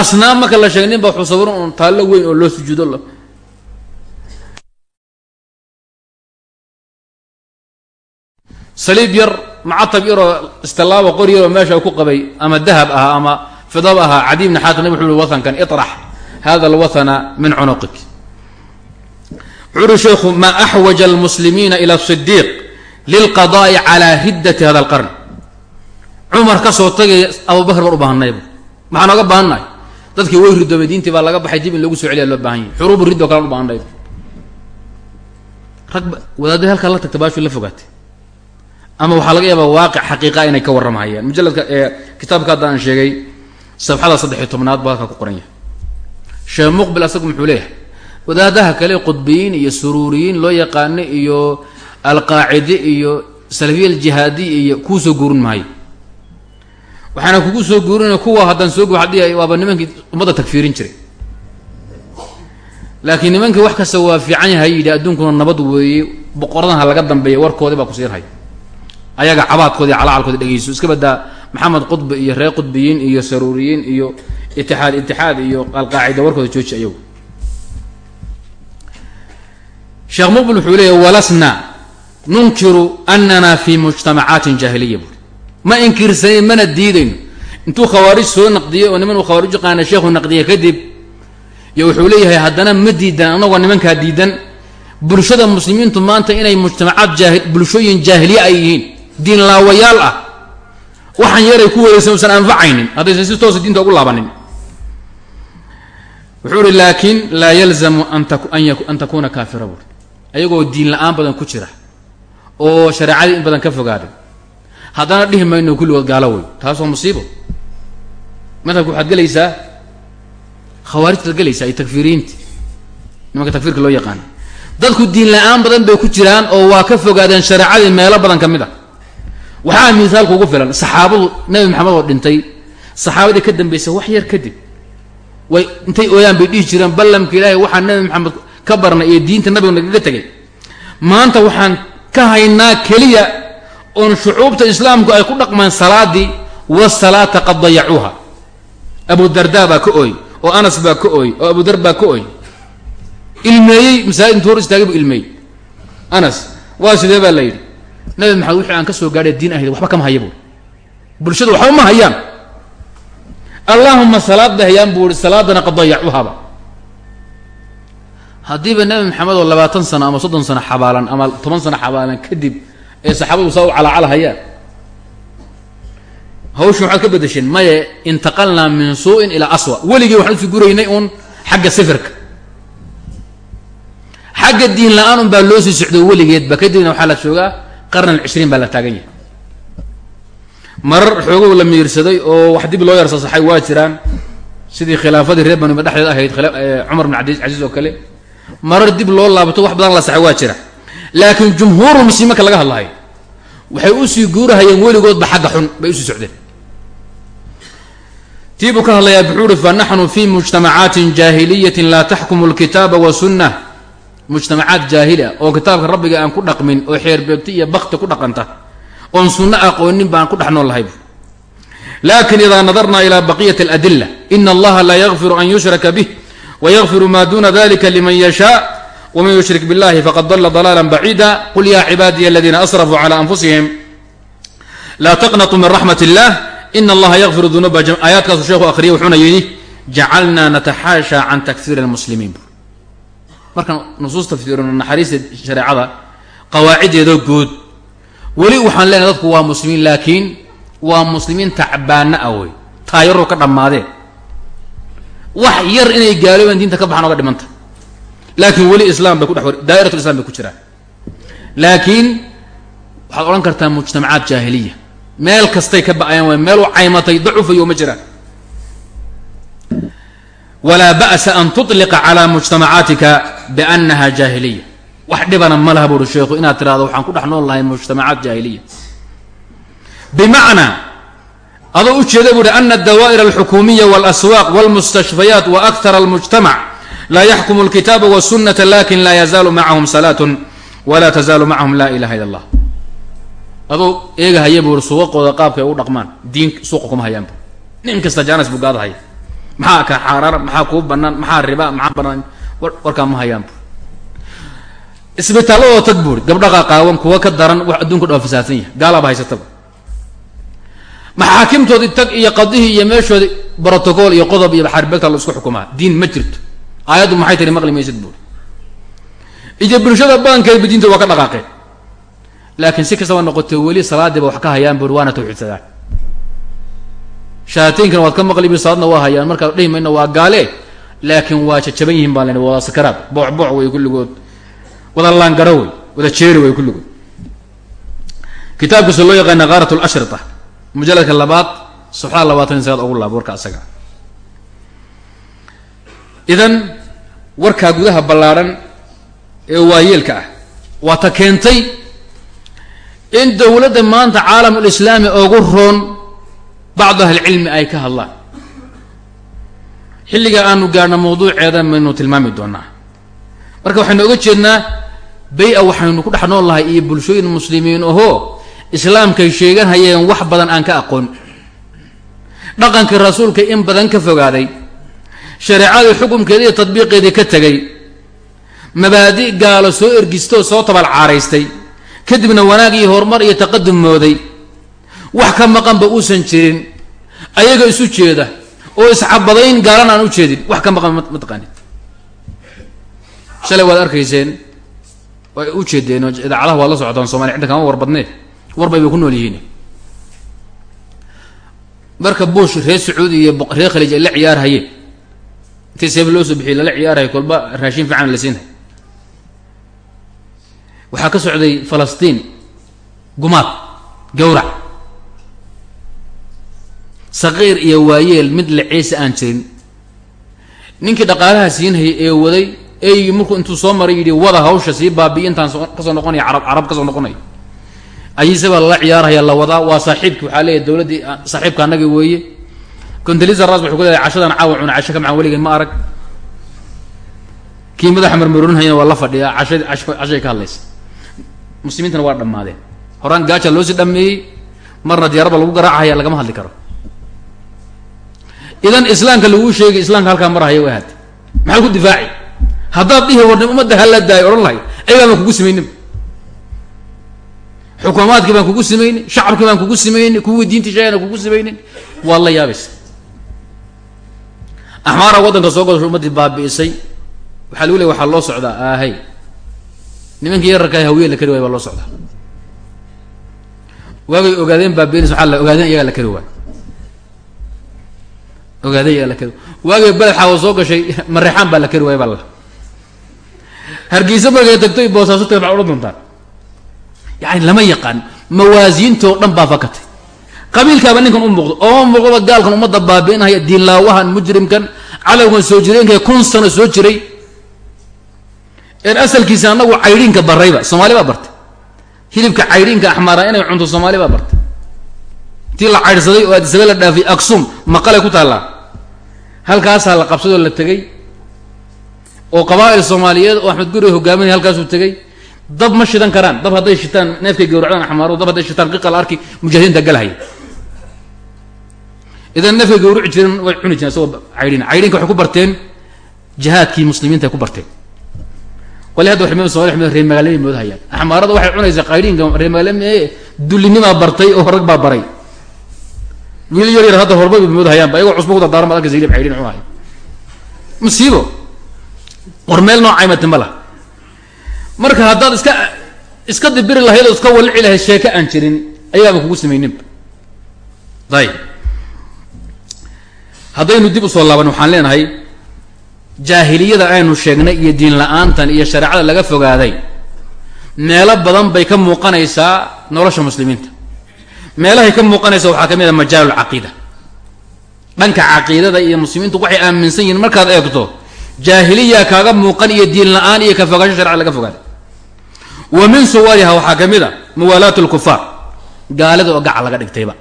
asnaam marka la sheegay nin ba wuxuu sawiran un taallo weyn oo loo sujuudo saliib yar macatab yaroo istilaabo qor yaroo meesha ku qabay ama dahab ahaa ama fidab ahaa cadi bni xaatim nabig wuxu uhi wathankan iطrax hada alwathana min cunuqik. Wuxuu uhi sheikhu ma axwaja almuslimiina ila sidiiq lilqada'i calaa riddati hada alqarn. Cumar ka soo tagay abubakr baan u baahanayba maxaan oga baahannahay dadkii way ridoomay diintii baa laga baxay dib in lagu soo celiya loo baahan yahy xuruubu riddo kalean u baahanayba rag wadaadda halkaa la tagta baashu la fogaatay. Ama waxaa laga yaabaa waaqic xaqiiqa inay ka warramahayaan mujalladka ee kitaabka hadda aan sheegay sabxada saddexiyo tobnaad buu halkaa ku qoran yahay. Sheekh muqbil asagu muxuu leeyahay wadaadaha kale qudbiyiin iyo suruuriyiin loo yaqaano iyo alqaacide iyo salafiya aljihaadiya iyo kuu soo guurin maayo waxaana kugu soo guurinaya kuwa haddaan soo gu haddii waaba nimankii ummadda tagfiirin jiray. Laakiin nimankii wax kasta waa fiican yahay yidhi adduunkuna nabad weeye boqoradan ha laga dambeeya warkoodii baa kusiirhay ayaga cabaadkoodi calacalkoodi dhegeyso iska badaa maxamed qudbi iyo reer qudbiyiin iyo saruuriyiin iyo itixaad itixaad iyo alqaacida warkooda jooji ayagu. Sheekh muqbil wuxuu leeyahy walasna nunkiru anana fi mujtamacaatin jaahiliya. buuri ma inkirsanin mana diidayno intuu khawaarij soo naqdiyey oo niman uu khawaarij yaqaana sheekhu naqdiye kadib iyo wuxuu leeyahay haddana ma diidan anagoo nimankaa diidan. Bulshada muslimiintu maanta inay mujtamacaad jaahi bulshooyin jaahiliye ay yihiin. Diin laawayaal ah. Waxaan yaray ku wadaysan usan anfacaynin. Haddaysan si toosa diinta ugu laabanin. Wuxuu uhi laakin laa yalzamu an takuna kaafira buuri ayagoo diin la'aan badan ku jira oo shareecadii in badan ka fogaaday haddana dhihi mayno kulligood gaalo wey. Taas waa musiibo. Madhabka waxaad gelaysaa khawaarijtaad gelaysaa iyo takfiiriyiinta nimanka takfiirka loo yaqaana dadku diin la'aan badan bay ku jiraan oo waa ka fogaadeen shareecadii meelo badan ka mid a waxaa misaal kugu filan saxaabadu nabi maxamed oo dhintay saxaabadii ka dambaysay wax yar kadib way intay ooyaan bay dhihi jireen ballamka ilaahay waxaan nabi maxamed ka barnay iyo diinta nabiga nagaga tegay. Maanta waxaan ka haynaa keliya oon shucuubta islaamku ay ku dhaqmaan salaadii wasalaata qad dayacuuha. Abu darda baa ka ooy oo anas baa ka ooy oo abudar baa ka ooy. Ilmeeyey masaajid intuu hor istaagay buu ilmeeyey. Anas waa sidee baa la yidhi? Nabi maxamed wixii aan ka soo gaadhay diin ahayd waxba kama haya buuri bulshadu waxba ma hayaan. Allaahuma salaad bay hayaan buu ihi salaadana qad dayacuuhaba. Haddiiba nabi maxamed oo labaatan sano ama soddon sano xabaalan ama toban sano xabaalan kadib ee saxaabadu saa u calaacal hayaan hawshan waxaad ka bedesheen maye intaqalnaa min suu-in ilaa aswa. Weligii waxaan u sii guraynay uun xagga sifirka. Xagga diin la'aan un baa loo sii socdo weligeedba kadibna waxaa la joogaa qarn alcishriin baa la taagan yahay. Marar xoogow la miirsaday oo wax dib loo yarsasaxay waa jiraan. Sidii khilaafadii reer banima dhexdeed ahayd cumar bin cabdi casiis oo kale. Marar dib loo laabto wax badan la saxay waa jira laakiin jumhuurul muslimiin marka laga hadlahayo waxay u sii guurahayeen weligoodba xagga xun bay u sii socdeen. Tii buu ka hadlayaa wuxuu uhi fa naxnu fi mujtamacaatin jaahiliyatin laa taxkumu lkitaaba wasunna mujtamacaad jaahili ah oo kitaabka rabbiga aan ku dhaqmin oo xeerbeegti iyo bakti ku dhaqanta oon sunno aqoonin baan ku dhex nool lahay laakiin ida nadarna ila baqiyat aladila ina allaha laa yakfiru an yushraka bih wayakfiru ma duna dalika liman yashaa wman yushrik biاllahi faqad dala dalaala bacida qul ya cibaadiya aladina asrafuu clى anfusihim laa taqnatuu min raxmat اllah in allaha yakfiru dunuuba aayaadkaasu sheekhu akriyay wuxuuna yidhi jacalna nataxaasha can takfiir اlmuslimiin markaan nusuusta fiirino naxariista shareecada qawaaciddeedoo guud weli waxaan leenahay dadku waa muslimiin laakiin waa muslimiin tacbaana ah wey taayaroo ka dhammaadeen wax yar inay gaaloobaan diinta ka baxaan oga dhimanta laakiin weli islaam bay ku dhex daa'irat lislam bay ku jiraan. Laakiin waxaad odhan kartaa mujtamacaad jaahiliya. Meel kastay ka ba'ayaan meel u caymatay dacufayo ma jiraan. Walaa ba'sa an tuطliqa calى mujtamacaatika biannaha jaahiliya. Wax dhibana ma laha buuri sheekhu inaad tirahdo waxaan ku dhex nool lahay mujtamacaat jaahiliya. Bimacnaa adoo ujeeda buuhi ana adawaa'ir alxukuumiya walaswaaq walmustashfayaat wa akthar almujtamac laa yaxkumu alkitaaba wasunata laakiin laa yazaalu macahum salaatun walaa tazaalu macahum laa ilaha illa allah adoo eegahaya buuri suuqooda qaabka u dhaqmaan diin suuqa kuma hayaan bu nin kasta jaanas buu gaadahaya maxaa ka xaaraana maxaa kuu banaan maxaa riba maxaa banaan warkaa ma hayaan bu isbitaalladoo tag buuri gabdhaqa qaawan kuwa ka daran wax adduunka dhan fasaadsan yahay gaalaaba haysataba maxaakimtoodii tag iyo qadihii iyo meeshoodii brotocool iyo qodob iyo xaarbeegta la isku xukumaa diin ma jirto aayaddu maxay tiri maqli maysid buuri iyo bulshada badankeedba diinta waa ka dhaqaaqeen laakiin si kastaba noqotay weli salaadiiba wax ka hayaan buuri waana tawxiidsadaan shahaateynkana waad ka maqli bi salaadna waa hayaan. Markaa dhihi mayna waa gaale laakiin waa jajaban yihiin baan len wada sakaraad booc booc wey kulligood wada laangaro wey wada jeeri wey kulligood kitaabkiisa loo yaqaana kaarat lashrita mujaladka labaad safxada labaatan sagaad ugu laab warka asaga idan warkaa gudaha ballaadhan ee waayeelka ah waa ta keentay in dowladda maanta caalamulislaami ugu roon bacdu ahlicilmi ay ka hadlaan. Xilliga aanu gaadhno mawduuceeda maynu tilmaami doonaa. Marka waxaynu oga jeednaa bay-a waxaynu ku dhex nool iyo bulshooyin muslimiin ahoo islaamkay sheegan hayeen wax badan aan ka aqoon. Dhaqankii rasuulka in badan ka fogaaday shareecadii xukumkeeda iyo tadbiiqeedii ka tegay mabaadi gaalo soo ergistoo soo tabal caaraystay. Kadibna wanaag iyo horumar iyo taqadum mooday. Wax ka maqanba uusan jirin. Ayaga isu jeeda. Oo iscabadayn gaalan aan u jeedin. Wax ka maqan ma taqaanid. Shalay waad arkayseen? Way u jeedeen oo idaacadaha waad la socotaan somaliya cidda kama war badnee warbay bay ku nool yihiin. Marka bush reer sacuudi iyo reer khaliij ay la ciyaarhayeen intii seef loo soo bixiyay lala ciyaarhayo kolba raashin fiican la siinhay waxaa ka socday falastiin gumaad gawrac. Saqiir iyo waayeel mid leciisa aan jirin. Ninkii dhaqaalaha siinhayay ee waday eygii markuu intuu soo maray yidhi wada hawsha sii baabi'i intaan ka soo noqonaya carab carab ka soo noqonaya. Ayise baa lala ciyaarhaya la wadaa waa saaxiibki waxaa leeyahy dawladdii saaxiibka annaga weeye conteliza ras wuxuu ku leeyahay cashadan caawa cuna casho ka macan weligeen ma arag. Kii madaxa marmarorinhayana waa la fadhiyaa casha cashay ka hadlaysa. Muslimiintana waa dhammaadeen. Horaan gaaja loo sii dhameeyey marna diyaaradda lagu garaacahaya lagama hadli karo. Idan islaamka laguu sheegay islaamka halkaa marahaya way ahaatee maxaa ku difaaci haddaad dhihi warnim ummadda hala daayo odhan lahay ayagaan kugu samaynin. Xukuumaadkii baan kugu samaynin shacabkii baan kugu samaynin kuwii diinta sheegana kugu samaynin. Waad la yaabaysa axmaara waddanka soo godasho ummaddii baabi'isay. Waxaa lagu leey waxaa loo socdaa aahay. Nimankii yararka hawiye la kari waay baa loo socdaa. Waagay ogaadeen baabi'inays waxaa la ogaadeen iyagaa la kari waay ogaadeen iyagaa la kari waagay beled xaawo soo gashay mareexaan baa la kari waay baa la hargeysa markay tagto boosaaso taga maxaa odhan doontaan. Yani lama yaqaan mawaasiintoo dhan baa fakatay qabiilkaaba ninkan u muuqdo ooma muuqdoba gaalkan ummadda baabi'inhaya diinlaawahan mujrimkan calowgan soo jireenka kun sano soo jiray. Een asalkiisa anagu caydhiinka barayba soomaali baa bartay. Hilibka caydhiinka axmaara inay cunto soomaali baa bartay. Intii la caydhsaday oo aadisabe la dhaafay aksum maqalay ku taallaa. Halkaasaa la qabsadoo la tegey. Oo qabaa'il soomaaliyeed oo axmed guri hogaaminaya halkaasuu tegey. Dab ma shidan karaan dab hadday shitaan neefkay gawracdaan axmaaro dab hadday shitaan qiqal arki mujaahidiinta galhaya idan neefkay gawrici jireen way cuni jireen isagoo caydhin caydhinka waxay ku barteen jihaadkii muslimiinta ay ku barteen. Qoli hadda somali xmed reer magaalada moodahayaan axmaarada waxay cunaysaa qaydhiinka reer magaalada dullinimaa bartay oo rag baa baray. Wiil yar yar hadda horba moodahayaan ba ayagoo cusba ku dardaaran baad arkaysa hilib caydhin cunahay war meel noocay mati ma laha. Marka haddaad iska iska dibiri lahayd oo iska walici lahayd sheeke aan jirin ayagaaba kugu samayninba ayib haddaynu dib u soo laaban waxaan leenahay jaahiliyada aynu sheegnay iyo diin la'aantan iyo shareecada laga fogaaday meelo badan bay ka muuqanaysaa nolosha muslimiinta. Meelahay ka muuqanaysa waxaa ka mid a majaalu lcaqiida dhanka caqiidada iyo muslimiintu waxay aaminsan yihiin markaad eegto jaahiliya kaaga muuqan iyo diin la'aan iyo ka fogaansho sharcada laga fogaaday. Wa min suwariha waxaa ka mid a muwaalaat lkufaar gaalada oo gacal laga dhigtayba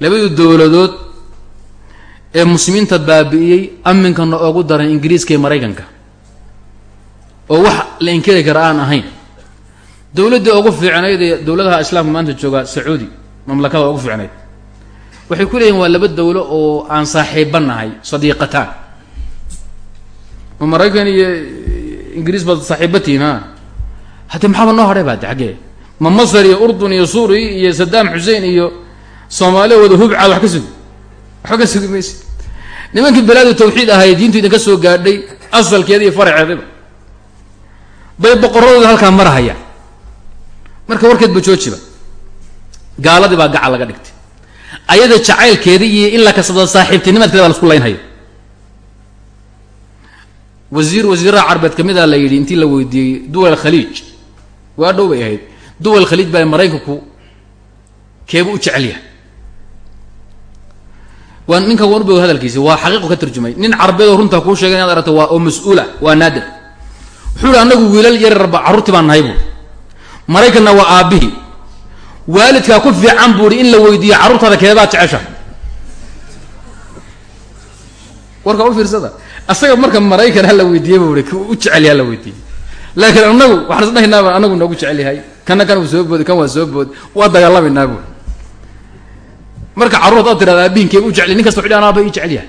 labadii dowladood ee muslimiinta baabi'iyey aminkana oogu daran ingiriiska iyo maraykanka. Oo wax la inkiri kara aan ahayn. Dowladdii ugu fiicnayd ee dowladaha islaamka maanta jooga sacuudi mamlakada ugu fiicnayd. Waxay ku leeyihiin waa laba dowlo oo aan saaxiiba nahay sadiiqataan. Ma maraykan iyo ingiriis baad saaxiiba tihiin ha haddee maxaaba noo hadhay baade xaggee ma masar iyo urdun iyo suuriya iyo saddaam xuseen iyo soomaaliya wada hubcaad wax ka sugi waxba ka sugi mayse. Nimankii balaadu tawxiid ahay diintu idinka soo gaadhay asalkeeda iyo faraceediba bay boqoradooda halkaa marahaya marka warkeed ba joojiba. Gaaladii baa gacal laga dhigtay. Ayada jacaylkeeda iyo in la kasbado saaxiibtinimadkeeda baa lasku laynhayo wasiir wasiiraha carbeed ka mid a la yidhi intii la weydiiyey duwal khaliij. Waa dhow bay ahayd. Duwal khaliij baa maraykanku keebu u jecel yahay waa ninka waan ubog hadalkiisi waa xaqiiqu ka tarjumay. Nin carbeed oo runtaa kuu sheegay inaad aragto waa oo mas'uula waa naadir. Wuxuu ihi anagu wiilal yaryarba carruurtii baan nahay buui maraykanna waa aabbihii. Waalidkaa ku fiican buu ihi in la weydiiyo carruurtaada keebaad jecesha? Warkaa u fiirsada. Asaga marka maraykan hala weydiiyey buu ihi u jecel yaha la weydiiyey. Laakiin anagu waxaan is dhahaynaaba anagu noogu jecel yahay. Kana kan soo boodi kan waa soo boodi waa dagaalamayna buui marka carruurt aad tirada aabihinkee u jecel nin kasta wuxu anaaba ii jecel yahay.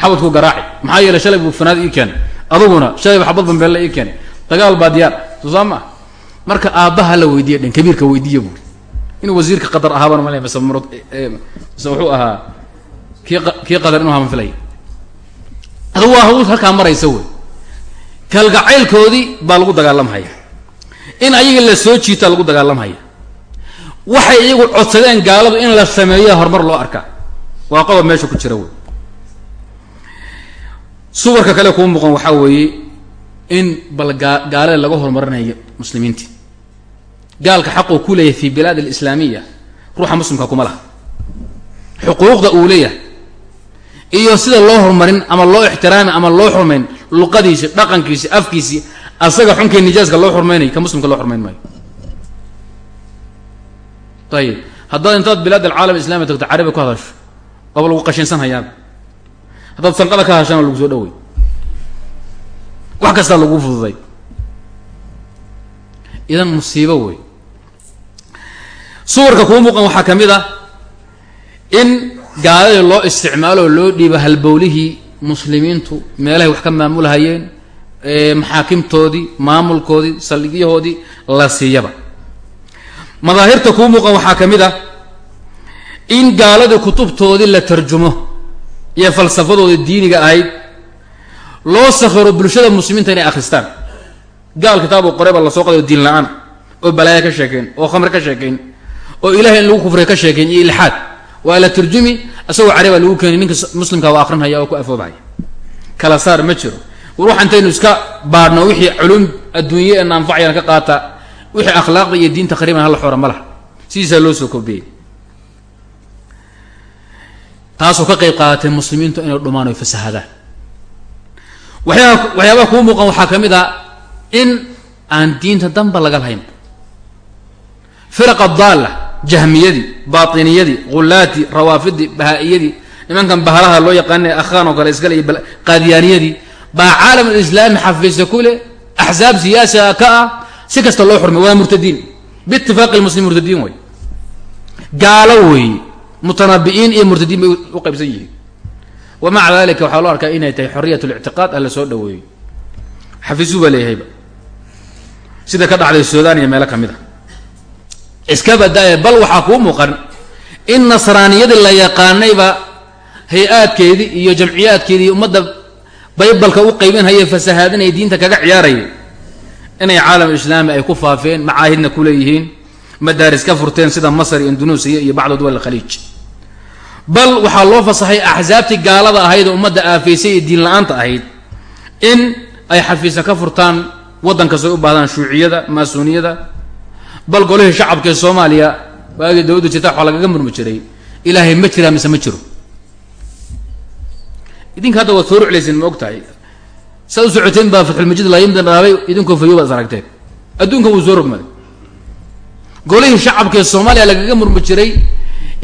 Xabadku garaaci. Maxaa yeelay shalay buu fanaad ii keenay. Aduguna shalay ba xabad bambeelle ii keenay. Dagaal baa diyaar soo saa marka aabbaha la weydiiya dhan kabiirka weydiiya buuri inuu wasiirka qatar ahaabaan mal mase mr mase wuxuu ahaa kii kii qatar inu ahaa ma filaya adu waa hawl halkaa maraysa wey. Kalgacaylkoodii baa lagu dagaalamhaya in ayaga la soo jiitaa lagu dagaalamhaya waxay iyagu codsadeen gaaladu in la sameeyo horumar loo arkaa. Waa qodob meesha ku jira wey suwarka kale kuu muuqan waxaa weeye in bal gaa gaalada laga horumarinayo muslimiinti. Gaalka xaquu ku leeyahay fi bilaad alislaamiya ruuxa muslimka kuma laha. Xuquuqda uu leeyahay iyo sida loo horumarin ama loo ixtiraami ama loo xurmayn luqadiisi dhaqankiisi afkiisi asaga xunkii nijaaska loo xurmaynayo ka muslimka loo xurmayn maayo ayib haddaad intaad bilaad alcaalam islami tagto carabi ku hadasho waaba lagu qashinsan hayaaba haddaad sanqada ka hashana lagu soo dhawey wax kastaa lagu fududay idan musiibo wey suwarka kuu muuqan waxaa ka mid ah in gaaladii loo isticmaalo oo loo dhiibo halbowlihii muslimiintu meelahay wax ka maamulhayeen maxaakimtoodii maamulkoodii saldhigyahoodii la siiyaba madaahirta kuu muuqan waxaa ka mid ah in gaaladii kutubtoodii la tarjumo iyo falsafadoodii diiniga ahayd loo sakhiro bulshada muslimiinta inay akhristaan. Gaal kitaabuu qoray baa la soo qaday oo diin la'aan oo balaaya ka sheekeyn oo khamre ka sheekeyn oo ilahay in lagu kufriya ka sheekeyn iyo ilxaad. Waa la turjumi isagoo cari baa lagu keenay ninka muslimka waa akrinhaya oo ku afoobahaya kala saar ma jiro. War waxa intaynu iska baadhno wixii culum adduunye ee naanfacayana ka qaata wixii akhlaaqda iyo diinta qariiban hala xoora ma laha. Sidiisaa loo soo koobiyey taasoo ka qayb qaadatay muslimiintu inay dhumaan oy fasahadaan waxyaaba waxyaabaha kuu muuqan waxaa ka mid a in aan diinta danba laga lahayn. Firaqa daalla jahmiyadii baatiniyadii ghulaati rawaafidii bahaa-iyadii nimankan bahalaha loo yaqaana akhaan oo kale iskale iyo qaadiyaaniyadii baa caalam alislaami xafiisa ku leh axsaab siyaasiga ka ah si kasta loo xurmay waa murtadiin. Biitifaaqi lmuslim murtadiin wey gaalo weeye mutanabi'iin iyo murtadiin bay u qaybsan yihiin. Wa maca dalika waxaa loo arkaa inay tahay xoriyat lictiqaad alla soo dhaweeyo xafiisu baa leeyahayba sida ka dhacday sudan iyo meelo ka mid a iska badaaye bal waxaa kuu muuqan in nasraaniyadii la yaqaanayba hay'aadkeedii iyo jamciyaadkeedii ummadda baybalka u qaybinhaya fasahaadinaya diinta kaga ciyaaraya inay caalam islaami ay ku faafeen macaahidna ku leeyihiin madaaris ka furteen sida masr indonesia iyo bacdu duwal khaliij. Bal waxaa loo fasaxay axsaabtii gaalada ahayd oo ummadda aafaysay iyo diin la'aanta ahayd in ay xafiisa ka furtaan waddankastay u baahdaan shuuciyada maasuuniyada. Bal golihii shacabka ee soomaaliya waagii dawladda jirta waxaa lagaga murmi jiray ilaahay ma jiraa mise ma jiro. Idinka hadda waad soo ruclaysin ma og tahay saad u socoteen baa fatxulmajid laayimda dhaabay? Idinkoo fayo baad is aragteen. Adduunka wuu soo rogmaday. Golihii shacabka ee soomaaliya lagaga murmi jiray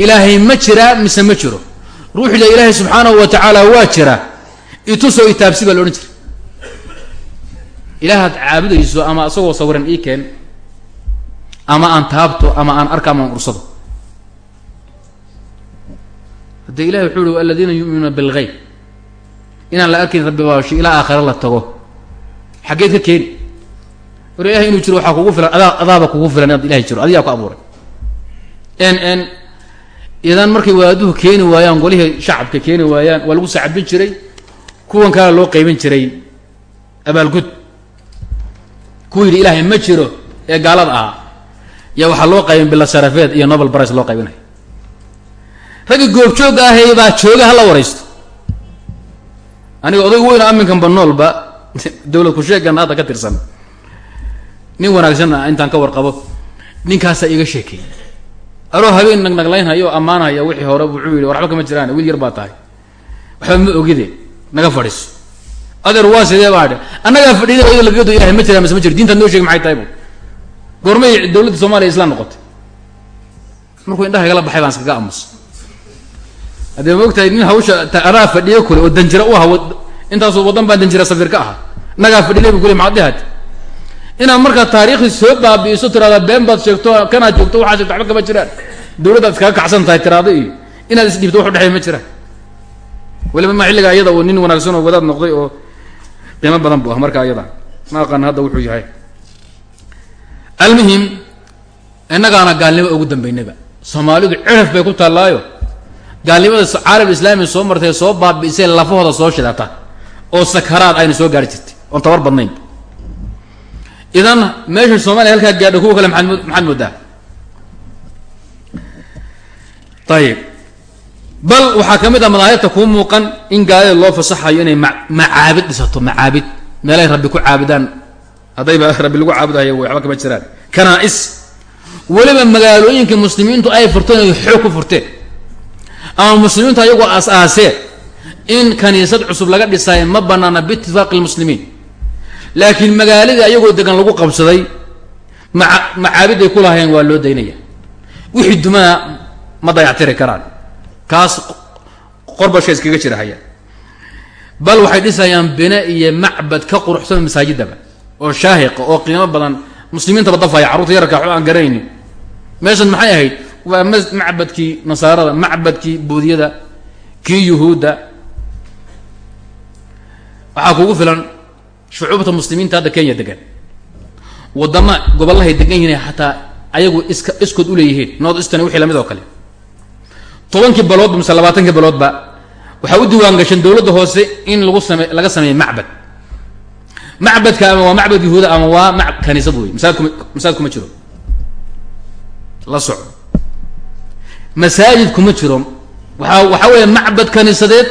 ilaahay ma jiraa mise ma jiro. Ruuxii la ilaahay subxaanahu wa tacaala waa jiraa itusoo itaabsi baa la odhan jiray. Ilaahaad caabudayso ama isagoo sawiran ii keen ama aan taabto ama aan arka ama aan ursado. Hadde ilahi wuxuu uhi aladiina yu'minuuna bilgeyb inaan la arkayn rabbi baashi ilaa aakhare la tago. Xaggeed ka keeni. War ilahay inuu jiro waxaa kugu filan adaa adaaba kugu filan inaad ilahay jiro adigaa ku abuuray. N n idan markay waaduhu keeni waayaan golihii shacabka keeni waayaan waa lagu sacabin jiray kuwan kale loo qaybin jiray. Abaalgud kuwa yidhi ilaahay ma jiro ee gaalada ahaa. Yaa waxaa loo qaybin bila sharafeed iyo nobel brice loo qaybinaya raggi goobjoogga ahay baa jooga hala waraysto aniga oday weyn aminkanba noolba dawlad ku-sheegana hadda ka tirsan. Nin wanaagsan ah intaan ka warqabo ninkaasaa iga sheekay aroo habeen nagnaglaynhaya oo ammaanhaya wixii hore wuxuu yidhi waxba kama jiraan wiil yar baa tahay. Waxba ma ogide naga fadhiiso adeer waa sidee baa dhe annagaa fadhiida iyado lagado ilahay ma jiraa mise ma jiro diintaad noo sheegi maxay tahay bu goormay dawladda soomaliya islaan noqotay. Markuu indhaha igala baxay baan iskaga aamus haddee ma ogtahay nin hawsha adaa fadhiyo kule oo danjira u aha intaasoo waddan baan danjira safiir ka ahaa nagaa fadhilay bu kule maxaad dhehad inaad markaa taariikhdii soo baabi'iso tiraada been baad sheegto kanaad joogto waxaa sheegto waxba kama jiraan. Dawladdaad iskaga kacsan tahay tiraado iyo inaad isdhiibto wax udhexeey ma jiraan. Waliba ma xilligaa iyada oo nin wanaagsan oo wadaad noqday oo qiimo badan bu ah markaa iyada ma aqaan hadda wuxuu yahay. Almuhim innagaana gaalnimo ugu dambaynaba soomaalidu ciraf bay ku taallaayo gaalnimada caalam islaami soo martay soo baabi'isay lafahooda soo shidata oo sakaraad ayna soo gaari jirtay oon tabar badnayn. Idan meesha soomaaliya halkaa gaadho kuwa kale maaad maxaad moodaa ayib bal waxaa ka mid ah madaahibta kuu muuqan in gaalida loo fasaxayo inay ma macaabid dhisato macaabid. Meelay rabbi ku caabudaan haddayba rabbi lagu caabudahayo waxba kama jiraan. Kanaa-is weliba magaalooyinka muslimiintu ay furteen ay xoog ku furteen ama muslimiintu ayagoo aas-aaseen in kaniisad cusub laga dhisaayo ma banaana biitifaaqi lmuslimiin laakiin magaaladii ayagoo degan lagu qabsaday maa macaabiday ku lahayn waa loo daynaya. Wixii dumana ma dayactiri karaan. Kaas qorbashka iskaga jira haya. Bal waxay dhisayaan bine iyo macbad ka quruxsan masaajidaba oo shaahiqa oo qiimo badan. Muslimiintaba dafaya carruurta yararka waxba aan garanaynin meeshan maxay ahayd waa m macbadkii nasaarada macbadkii buudiyada kii yuhuudda. Waxaa kugu filan shucuubta muslimiinta hadda kenya degan wadama gobollahay degan yihiin xataa ayagu iska iskood uleeyihiin north eastern wixii la mid oo kale. Tobankii baloodba mise labaatankii baloodba waxaa u diiwaan gashan dowladda hoose in lagu same laga sameeyo macbad. Macbadka ama waa macbad yahuuda ama waa ma kaniisad wey masaajid kuma jiro. La soco masaajid kuma jiro waaa waxaa weeye macbad kaniisadeed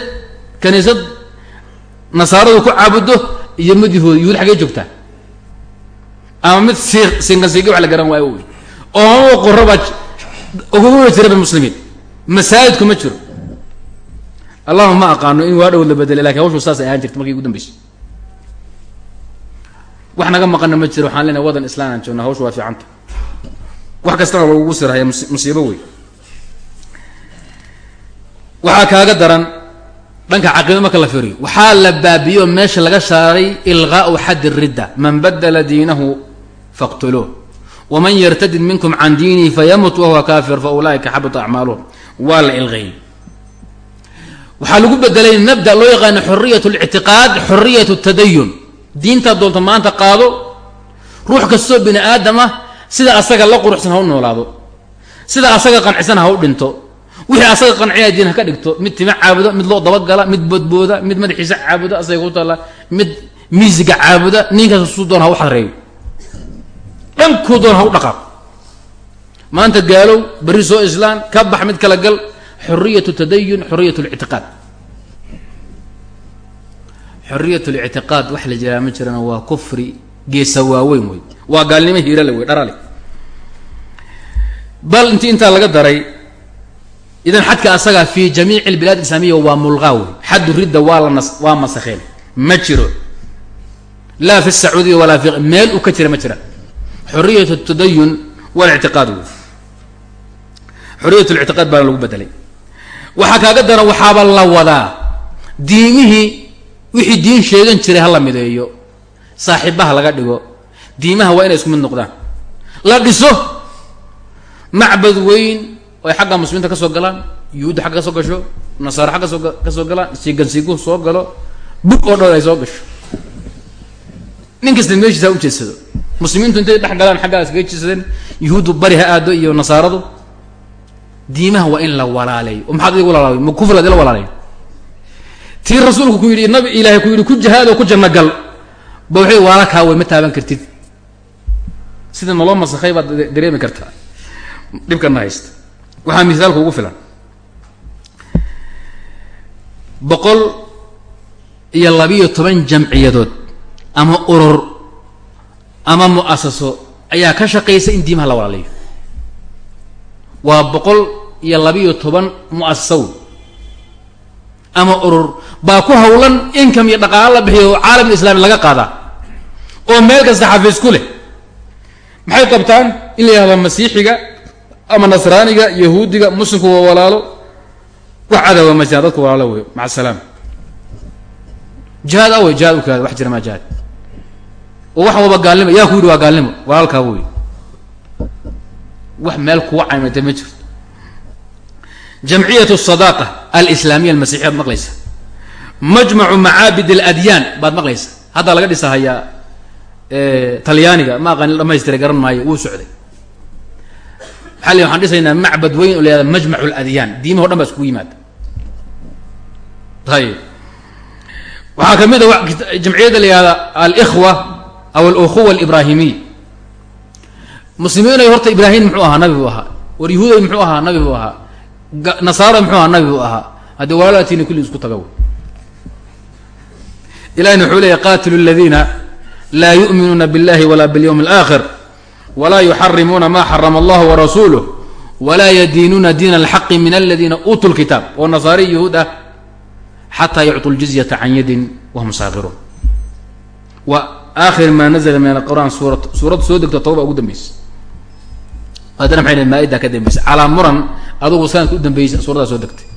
kaniisad nasaaradu ku caabudo iyo mid yahuud yahuud xaggee joogtaa ama mid sii sinkansiigi wax la garan waayo wey. Oo qoraba uguga jiraba muslimiin. Masaajid kuma jiro. Allahuma ma aqaano in waa dhowd la bedelay laakiin hawshu saasay ahaan jirta markii ugu dambeysay. Wax naga maqana ma jiro waxaan leenahay wadan islam aan joogna hawshu waa fiicanta wax kastana lagugu sirhaya musiibo wey waxaa kaaga daran dhanka caqiida marka la firiyo. Waxaa la baabiyo meesha laga saaray ilqaau xaddi ridda. Man badla diinahu faqtuluuh. Waman yartadid minkum can diinihi fayamut wahuwa kafir fa ulaaika xabita acmaaluhum waa la ilqeeyey. Waxaa lagu bedelay mabda loo yaqaano xoriyat lictiqaad xoriyat tadayun diintaa doonta maanta qaado ruux kastoo bini aadam sida asaga la quruxsan ha u noolaado. Sida asaga qancisan ha u dhinto wixii asaga qanciya diin ha ka dhigto mid tima caabuda mid loo dabagala mid boodbooda mid madaxiisa caabuda asaga ku taalla mid miisiga caabuda ninkaas suu doon ha u xadreeyo. Dhankuu doon u dhaqaaq. Maanta gaalow berri soo islaan ka bax mid kala gal xoriyat tadayun xoriyat lictiqaad xoriyat lictiqaad wax la jiraa ma jirana waa kufri geesa waaweyn wey. Waa gaalnimo hiirale wey dharale. Bal intii intaa laga daray idan xadka asaga fi jamiici albilaad islaamiya waa mulqaa wey xaddu ridda waa la waa masakheen. Ma jiro. Laa fi sacuudiya walaa fi meel u ka jira ma jira. Xoriyat tadayun walictiqaad wey xoriyat lictiqaad baana lagu bedelay waxaa kaaga dara waxaaba la wadaa. Diimihii wixii diin sheegan jiray ha la mideeyo. Saaxiibaha laga dhigo. Diimaha waa inay isku mid noqdaan. La dhiso. Macbad weyn oo ay xagga muslimiinta ka soo galaan yuhuudda xagga ka soo gasho nasaaro xagga soo ka soo galaan siigansiiguhu soo galo bug oo dhan ay soo gasho. Nin kasta meeshiisa ha u jeedsado muslimiintu intay dhex galaan xaggaa iskaga jeedsadeen yuhuuddu bari ha aado iyo nasaaradu diimaha waa in la walaaleeyo oo maxaad idigu walaalayo ma kufrigaad ila walaalayo tii rasuulku ku yidhi nabi ilaahay ku yidhi ku jihaad ku janno gal. Ba waxay waala kaa wey ma taaban kartid. Sida naloo masakhay baad dareemi kartaa. Dhibkana haysta waxaa misaalka ugu filan. Boqol iyo labiyo toban jamciyadood ama urur ama mu'asaso ayaa ka shaqaysa in diimaha la walaalayo waa boqol iyo labiyo toban mu'asaso wey ama urur baa ku hawlan income iyo dhaqaalo la bixiyo oo caalam islaami laga qaadaa oo meel kasta xafiis ku leh. Maxay qabtaan? In la yihahdo masiixiga ama nasraaniga yahuudiga muslimku waa walaalo wax cadawa ma jiraan dadku walaalo wey maca asalaam jihaad awey jihaad ukaada wax jira maa jihaad. Oo wax walba gaalnimo yaa ku yidhi waa gaalnimo walaalkaa wey wax meel kuwa caymata ma jirto. Jamciyat sadaaqa alislaamiya almasixiya baad maqlaysa. Majmacu macaabid aladyaan baad maqlaysa. Hadda laga dhisahayaa talyaaniga ma aqaani la dhamaystira garan maayo wuu socday maxaa l waxaan dhisaynaa macbad weyn oo la yahada majmac ladyaan diimaho dhan baa iskugu yimaada ayib waxaa kamid a jamciyadda la yihahda alikhwa aw alukhuwa alibrahimiya muslimiinay horta ibraahim muxuu ahaa nabi buu ahaa war yahuuday muxuu ahaa nabi buu ahaa nasaara muxuu ahaa nabi buu ahaa haddii walaalatiina kulli isku taga ilahina wuxuu leeya qatilu ladiina laa yu'minuuna biاllahi wala biاlyawmi اlآkhir wla yuxarimuuna ma xarama allah warasuuluh wla yadiinuuna diin alxaqi min aladiina uutuu lkitaab oo nasaari yahuud ah xataa yucطu ljizyata can yadin wahum saakiruun wa aakhir maa nazla min alqur'an suura suuradda soo degto toba ugu dambeysa haddana maxay nahay maa-iddaa ka dambeysay calaa muran adugu sanadka u dambeysay suuraddaa soo degtay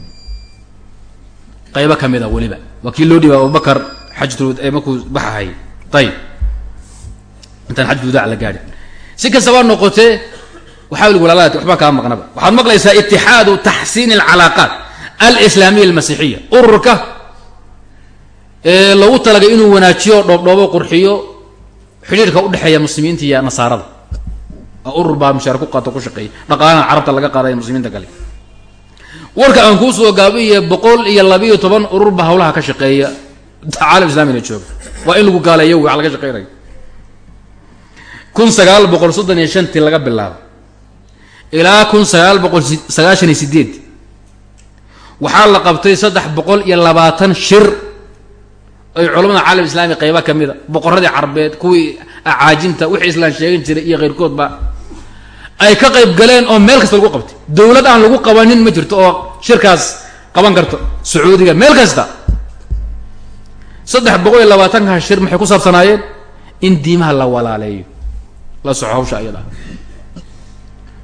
qaybo ka mid a weliba waa kii loo dhiiba abubakar xajtul markuu baxahay ayib intaan xajul wadaac la gaadhin si kastaba noqotee waxaa weli walaalad waxbaa kaa maqnaba. Waxaad maqlaysaa itixaadu taxsiin alcalaaqaat alislaamiya almasiixiya. Ururka ee lagu talagay inuu wanaajiyo dhoobdhoobo qurxiyo xidhiirka udhexeeya muslimiinta iyo nasaarada. Urur baa mushaar ku qaato ku shaqeeya. Dhaqaalaha carabta laga qaadaya muslimiinta kale. Warka aan kuu soo gaabiye boqol iyo labiiyo toban urur baa hawlaha ka shaqeeya. Caalam islamina jooga. Waa in lagu gaaleeyo wax laga shaqeynayo kun sagaal boqol soddon iyo shantii laga bilaabo. Ilaa kun sagaal boqol sagaashan iyo sideed waxaa la qabtay saddex boqol iyo labaatan shir. Ay culamada caalam islaami qeyba ka mida boqoradii carbeed kuwii acaajinta wixii islaan sheegan jiray iyo keyrkoodba ay ka qayb galeen oo meel kasta lagu qabtay. Dowlad aan lagu qabanin ma jirto oo shirkaas qaban karto. Sacuudiga meel kasta. Saddex boqol iyo labaatanka shir maxay ku saabsanaayeen? In diimaha la walaaleeyo la soco hawsha ayada.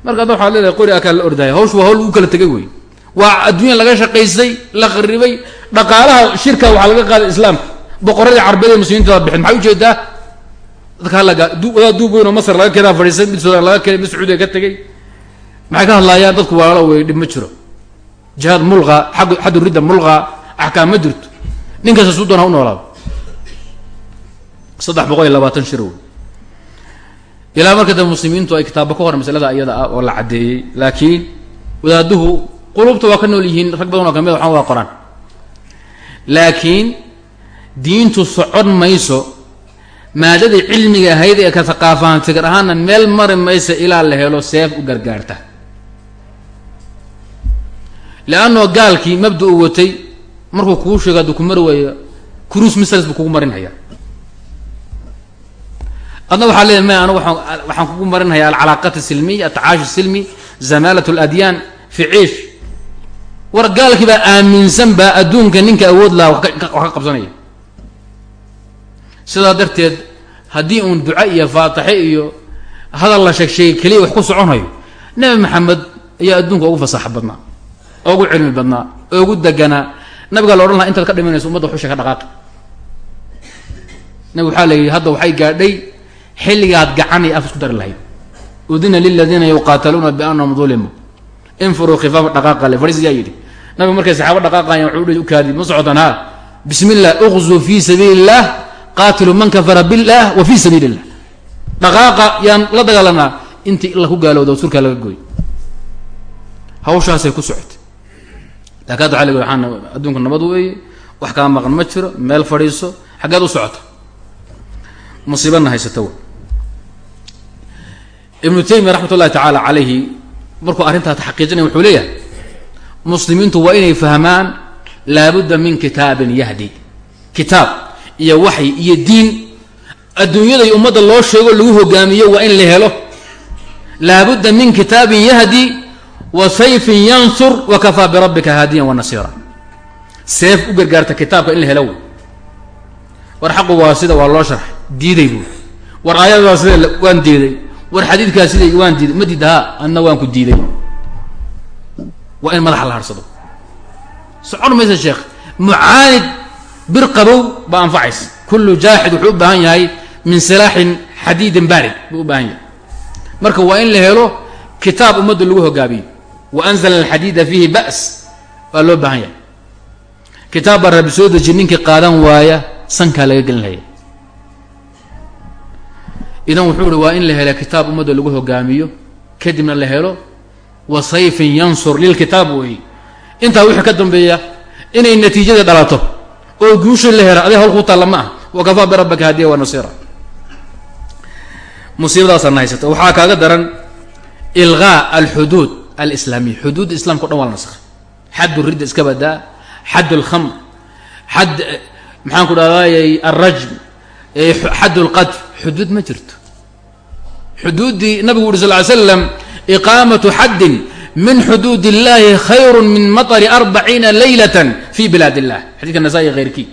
Marka adda waxaad leedahay qori akaa la ordaya hawshu waa hawl lagu kala tegay wey waa adduunya laga shaqaystay la qaribay dhaqaalaha shirka waxaa laga qaaday islaamka. Boqoradii carbeed ee muslimiinta bixin. Maxay u jeedaa dadka halaga wadaa duub weyn oo masar laga keenaa fadhiisay mid sudan laga keenay mid sacuudiga ka tegay. Maxay ka hadlaayaan dadku walaalo wey dhib ma jiro. Jihaad mulqa ag xaddu ridda mulqa axkaam ma jirto. Nin kasta suu doon ha u noolaado. Saddex boqol iyo labaatan shir wey ilaa marka dambe muslimiintu ay kitaabo ka hor masalada iyada ah oo la caddeeyey laakiin wadaaduhu qulubta waa ka nool yihiin rag badan oo ka mid waxaan waa qoraan laakiin diintu socon mayso maadadii cilmiga ahayd ee ka thaqaafaan fikir ahaana meel mari maysa ilaa la helo seef u gargaarta. Leannao gaalkii mabda u watay markuu kuu sheego hadduu ku mari waayo cruise missiles buu kugu marinhaya adna waxaa leedahay maya anigu waan waxaan kugu marinhayaa alcalaaqat asilmiya atacaash silmi zamalat aladyaan fi ciish war gaalkii baa aaminsan baa adduunka ninka awood laha wax ka qabsanaya. Sidaa darteed haddii uun duca iyo faataxe iyo hadal la sheeg sheegay keliya wax ku soconayo nebi maxamed ayaa adduunka ugu fasaaxa badnaa ugu cilmi badnaa ugu deganaa nabigaa la odhan laha intaad ka dhimanayso umadda waxusha ka dhaqaaqi. Nabig waxaa la yidhi hadda waxay gaadhay xilligaad gacan iyo af isku dari lahayd. Udina liladiina yuqaataluuna biannahum dulimuu infuruu khifaafa dhaqaaqa le fariisiyaa yidhi. Nabigu markay saxaabo dhaqaaqayan wuxuu hi ukaadi ma socotaan ha bismi illah uqzuu fi sabiili illah qaatilu man kafara billah wa fi sabiili illah dhaqaaqa yaan la dagaalanaa intii ila ku gaalowda surkaa laga gooy hawshaasay ku socotay. Laakin hadda lg waaan adduunka nabad weeye wax kaa maqan ma jiro meel fadhiiso xaggeed u socota. Musiibana haysata ibnu taymiya raxmat ullahi tacaala calayhi markuu arrintaa taxqiijinaya wuxuu leeyahay muslimiintu waa inay fahmaan laabudda min kitaabin yahdi. Kitaab iyo waxyi iyo diin adduunyada iyo ummadda loo sheego lagu hogaamiyo waa in la helo. Laabudda min kitaabin yahdi wa sayfin yansur wa kafaa birabbika haadiyan wa nasiira. Seef u gargaarta kitaabka in la helo wey. War xaqu waa sida waa loo sharxay diiday buu. War aayad waa sida waan diiday war xadiidkaa siday waan diiday ma diida ha anna waan ku diiday. Waa in madaxa la harsado socon maysa sheekh. Mucaanid bir qabow baa anfacaysa kullu jaaxid wuxuu u baahan yahay min silaaxin xadiidin baarid buu u baahan yahay. Marka waa in la helo kitaab ummadda lagu hogaabiyo. Wa anzala alxadiida fiihi ba's waa loo baahan yahay. Kitaab baa rabi soo deji ninkii qaadan waaya sankaa laga gelin laya idan wuxuu ihi waa in la helo kitaab ummadda lagu hogaamiyo. Kadibna la helo wa sayfin yansur lilkitaab weeye intaa wixii ka dambeeya inay natiijada dhalato oo guusha la helo adig hawl kuu taalla ma ah wakafaa birabbaka hadiya wa nasiira. Musiibadaasaana haysata waxaa kaaga daran ilgaa alxuduud alislaamiya xuduudda islamka o dhan waa la naskhay xad ridda iska badaa xad alkhamr xad maxaan ku dhahdaayy alrajm xad lqadf xuduud ma jirto. Xuduuddii nabigu uri sal ly slam iqaamatu xaddin min xuduud illahi khayru min maطri arbaciina laylat fi bilaad illah xadidka nasaa-i heyrkii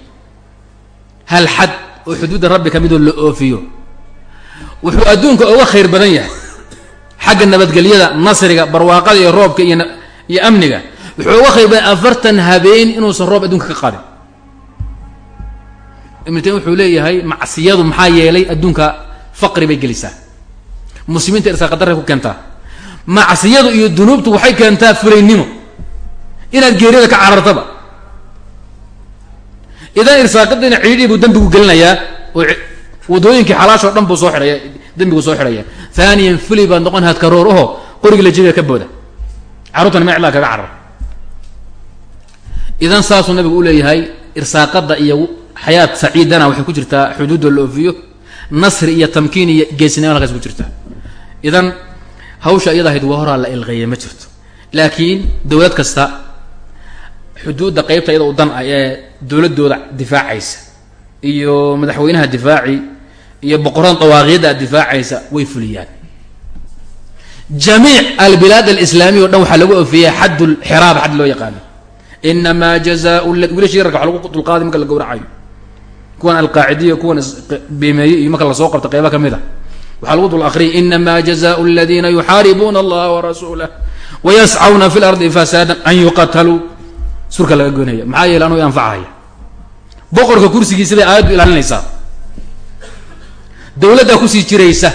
hal xad oo xuduudda rabbi ka midoo la oofiyo. Wuxuu adduunka oga khayr badan yahay. Xagga nabadgelyada nasriga barwaaqada iyo roobka iyo iyo amniga. Wuxuu uga khayr badan afartan habeen inuusan roob adduunka ka qaadin ibnu taymiya wuxuu leeyahay macsiyadu maxaa yeelay adduunka faqri bay gelisaa. Muslimiinta irsaaqadaray ku keentaa. Macsiyadu iyo dunuubtu waxay keentaa fulaynimo inaad geeriyada ka carartaba. Idan irsaaqadiina ciidhii buu dembigu gelinayaa oo wadooyinkii xalaasho dhan buu soo xidhaya dembiguu soo xidhaya. Haaniyan fuli baad noqon haad karoor qoriga la jebiga ka booda. Carruurtana meclaa kaga carar. Idan saasuu nabigu u leeyahay irsaaqada iyo xayaat saciidana waxay ku jirtaa xuduudda la oofiyo nasri iyo tamkiin iyo geesinimo halkaas ku jirtaa idan hawsha iyada ahayd waa horaa la ilqeeyay ma jirto. Laakiin dowlad kasta xuduudda qeybta iyada u dan ah ee dowladooda difaacaysa iyo madaxweynaha difaaci iyo boqorada dawaaqiyadda difaacaysa way fuliyaan. Jamiic albilaad alislaamiya o dhan waxaa lagu ofiyey xadd lxiraab xad loo yaqaano. Inamaa jazaa wilashi yararka waa lagu dulqaaday marka la gawracayo kuwan alqaacidiya kuwan bimeeye iyo marka la soo qabta qeyba ka mid a waxaa lagu dul akriyay inamaa jazaau aladiina yuxaaribuuna allaha warasuulah wayascawna fi lardi fasaadan an yuqataluu. Surka laga goynaya maxaa yeele anuu anfacahaya boqorka kursigiisa bay aayaddu ilaalinaysaa. Dowladdaa ku sii jiraysa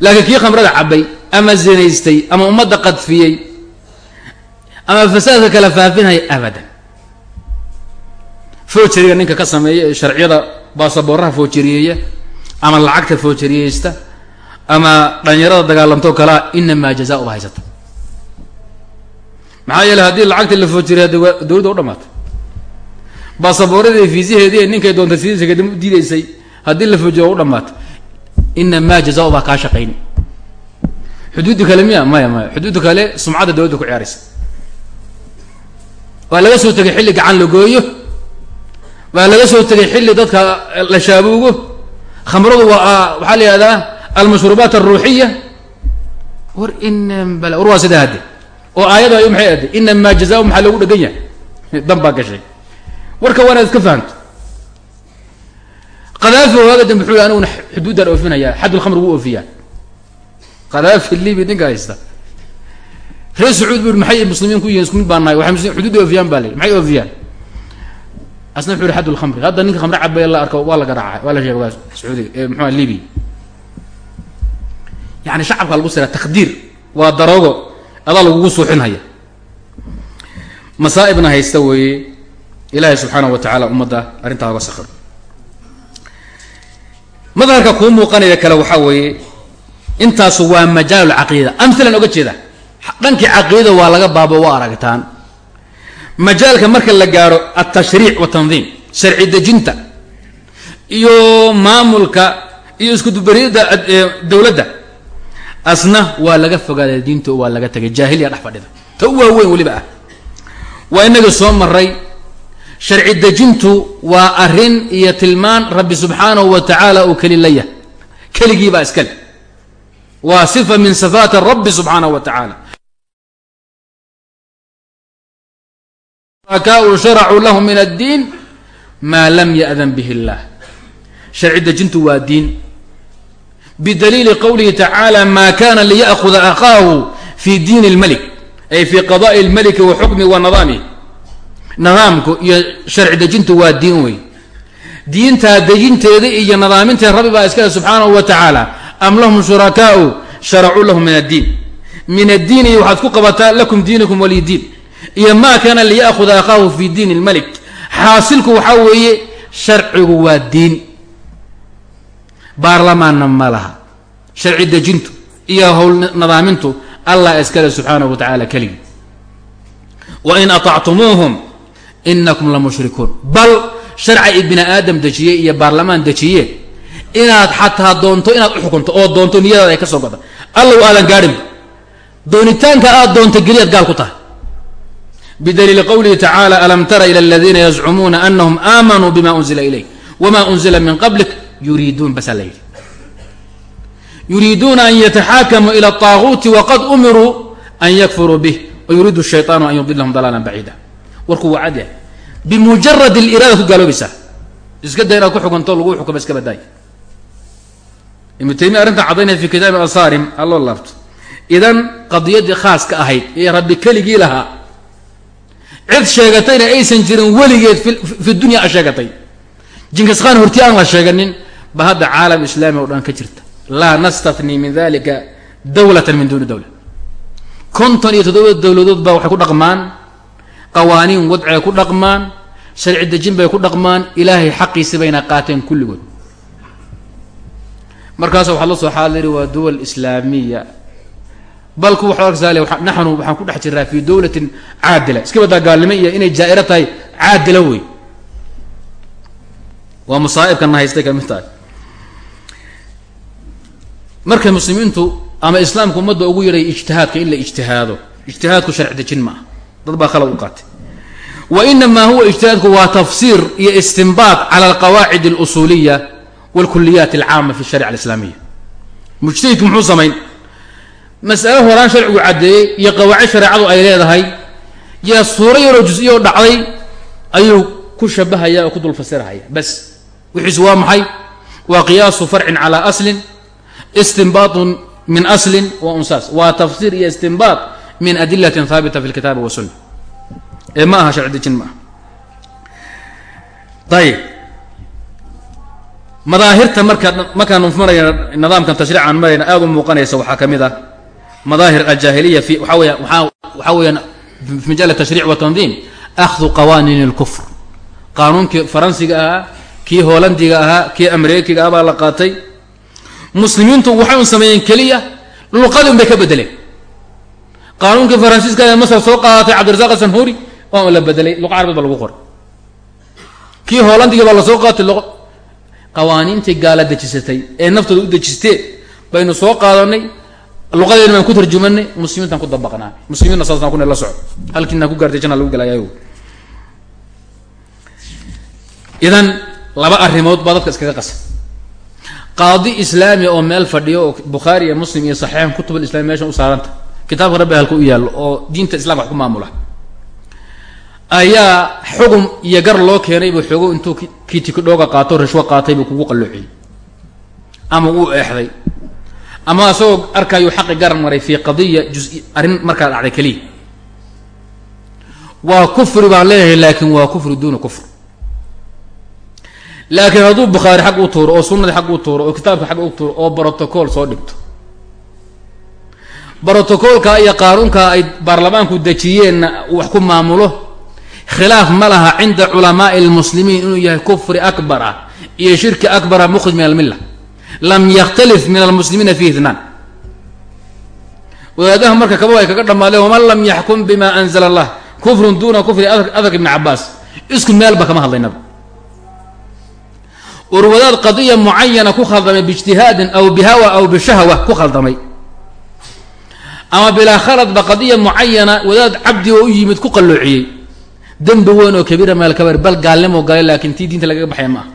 laakiin kii khamrada cabay ama zinaystay ama ummadda qadfiyey ama fasaadka kala faafinaya abadan foojeriga ninka ka sameeya ee sharciyada baasaboorraha foojeriyeeya ama lacagta foojeriyeysta ama dhalinyarada dagaalamtoo kalea inamaa jazaa uba haysata. Maxaa yeele haddii lacagta la waa dowladda u dhamaatay baasaboorradii fiisiheedii ninkay doontay fiisa kadib u diidaysay haddii la foojiyo waa u dhamaatay inamaa jazaa ubaa kaa shaqayn. Xuduudda kale miya maya maya. Xuduudda kale sumcadda dowladda ku ciyaaraysa. Waa laga soo tegay xilli gacan la waa laga soo tegay xilli dadka la shaabuugo khamradu waa waxaa la yihahdaa almashruubaat alruuxiya war in bal war waa sidaa hadde oo aayadu ay maxay adde inamaa jazaa maxaa loogu dhegan yahay? Dan baa gashay. Warka waa inaad iska fahamto. Kadaafi waaga dambe wuxuu aniguna xuduuddaan oofinaya xadd lkhamr wuu oofiyaa. Kadaafi libi ninka haysta. Reer sacuud bu maxay muslimiin ku yihiin mid baa nahay. Waxay xuduudda oofiyaan baa la maxay oofiyaan asna wuxu yhi xadd lkhamri hadda ninka khamre cabay la arko waa la garaacay waa la sheegay waa sacuudiga ee muxua libi yani shacabka lagu sira takdiir waa daroogo adaa lagugu suuxinhaya masaa'ibna haysta weeye ilaahay subxaanahu wa tacaala ummadda arrintaa oga sakiro madharka kuu muuqanaya kale waxaa weeye intaasu waa majaal lcaqiida amhilan oga jeeda dhankii caqiidada waa laga baabo waa aragtaan majaalka marka la gaaro altashriic watandiim sharci dejinta iyo maamulka iyo iskudubariyada dowladda asna waa laga fogaaday diinta waa laga tegay jaahiliya dhex fadhida. Ta u waaweyn weliba ah. Waa inaga soo maray sharci dejintu waa arrin iyo tilmaan rabbi subxaanahu wa tacaala uu keli la yahay keligii baa iskale waa sifa min sifaati rabbi subxaanahu wa tacaala shurakaau sharacuu lahu min addiin maa lam ya'dan bihi اllah sharci dejintu waa diin bidaliili qowlihi tacaala ma kana liya'kuda akhaahu fi diin اlmelik ay fi qadaءi اlmeliki wa xukmi wa nidaamih nidaamku iyo sharci dejintu waa diin wey diintaa dejinteeda iyo nidaaminteeda rabbi baa iskale subxaanahu wa tacaala am lahum shurakaau sharacuu lahu min addiin min addiini waxaad ku qabataa lakum diinikum waliy diin iyo maa kaana liya'kuda akhaahu fi diin اlmelik xaasilku waxaa weeye sharcigu waa diin. Baarlamaanna ma laha. Sharci dejintu iyo howl nadaamintu allah iskale subxaanahu wa keligii wa in aطactumuuhum inakum la mushrikuun. Bal sharca bini aadam dejiye iyo baarlamaan dejiye inaad xataa doonto inaad uxukunto oo doonto niyadaada ay ka soo goda allow aadan gaadhinba doonitaanka aad doonto geliyaad gaal ku tahay bidaliili qowlihi tacaala alam tara ila aladiina yazcumuuna anahum aamanuu bima unzila ilayk wma unzila min qablik yuriiduun basaa la yidhi yuriiduuna an yataxaakamuu ila طaaguuti waqad umiruu an yakfuruu bih wayuriidu shayطaanu an yudilahum dalaalan baciida warkuu waa cad yahay bimujarad اliraada ku gaaloobaysaa iska day inaad ku xukunto lagu xukuma iska badaay ibnu taymiya arrintan cadaynaya fi kitaabi asaarim alloo laabto idan qadiyadii khaaska ahayd ee rabbi keligii lahaa cid sheegatayna aysan jirin weligeed fi dunya a sheegatay. Jinkiskaan horti aan la sheeganin ba hadda caalam islaami o dhan ka jirta. Laa nastathnii min dalika dawlatan min duuni dawla konton iyo toddoba dowladood baa waxay ku dhaqmaan qawaaniin wadcay ku dhaqmaan sharci dejin bay ku dhaqmaan ilaahay xaqiisi bayna qaateen kulligood. Markaas waxaad la soo xaadiri waa duwal islaamiya bal ku waxaad arkaysaa naxnu waxaan ku dhex jiraa fi dawlatin caadila. Iska badaa gaalnimo iyo inay jaa-iro tahay caadila wey. Waa masaaibkana haystay ka mid tahay. Markay muslimiintu ama islaamku ummadda ugu yaray ijtihaadka in la ijtihaado. Ijtihaadku sharci dejin ma dad baa khalad u qaatay. Wa huwa ijtihaadku waa tafsiir iyo istinbaat cala alqawaacid alusuuliya walkuliyaat alcaama fi sharica alislaamiya mujtahidku muxuu samayn mas'ale horaan sharcigu caddeeyey iyo qawaacid shareecadu ay leedahay yaa suuro yaroo jus-iyo dhacday ayuu ku shabahaya oo ku dul fasirahaya bas wixiisu waa maxay? Waa qiyaasu farcin calaa aslin istinbaatun min aslin wa unsaas. Waa tafsiir iyo istinbaat min adilatin haabita fi lkitaabi wasunna ee ma aha sharci dejin ma aha. Ayib madaahirta markaa markaanu marayna nidaamkan tashriican marayna aada u muuqanaysa waxaa ka mid ah madaahir aljaahiliya fi waxaa weya waaa waxaa weeyaan fi majaal tashriic wa tandiim akhdu qawaaniin اlkufr qaanuunkii faransiga ahaa kii holandiga ahaa kii amreekiga ah baa la qaatay muslimiintu waxay un sameeyeen keliya luqadii un bay ka bedeleen qaanuunkii faransiiska ee masar soo qaadatay cabdirasaaq asanhuri waa la bedelay luqa carbeed baa lagu qoray kii holandiga baa la soo qaatay gaala dejisatay ee naftooda u dejisteen baynu soo qaadanay luqadeena baan ku tarjumanay muslimiintaan ku dabaqnaa muslimiinna saasaan kuna la soco halkiinaan ku gaartay jana lagu gelayayo idan laba arrimood baa dadka iskaga qasa qaadi islaami oo meel fadhiyo oo bukhaari iyo muslim iyo saxiixan kutub alislami meeshan u saaranta kitaabka rabbi halka u yaallo oo diinta islamka wax ku maamula ayaa xugum iyo gar loo keenay buu xoogo intuu kii tikidhooga qaato rashwo qaatay buu kugu qalloociyey ama uu eexday ama isagoo arkayuu xaqi garan maray fii qadiya jus arrin markaa dhacday keliya. Waa kufri baan leeyahay laakin waa kufri duuna kufr. Laakiin hadduu bukhaari xag u tuuro oo sunnadii xag u tuuro oo kitaabka xag u tuuro oo brotocool soo dhigto. Brotocoolka iyo qaanuunka ay baarlamaanku dejiyeenna wax ku maamulo khilaaf ma laha cinda culamaai lmuslimiin inuu yahay kufri akbar ah iyo shirki akbara mukhrij min almilla lam yakhtalif min almuslimiina fihi itnaan wadaadaha marka kaba ay kaga dhammaadeen waman lam yaxkum bima anzala allah kufrun duuna kufri adark ibni cabaas isku meelba kama hadlaynaba urwadaad qadiya mucayana ku khaldamay biijtihaadin aw bihawa aw bishahwa ku khaldamay. Ama bilaa khaladba qadiya mucayana wadaad cabdi oo u yimid ku qalloociyey. Dembi weyn oo kabiira meel kabar bal gaalnimo galay laakiin tii diinta lagaga ma aha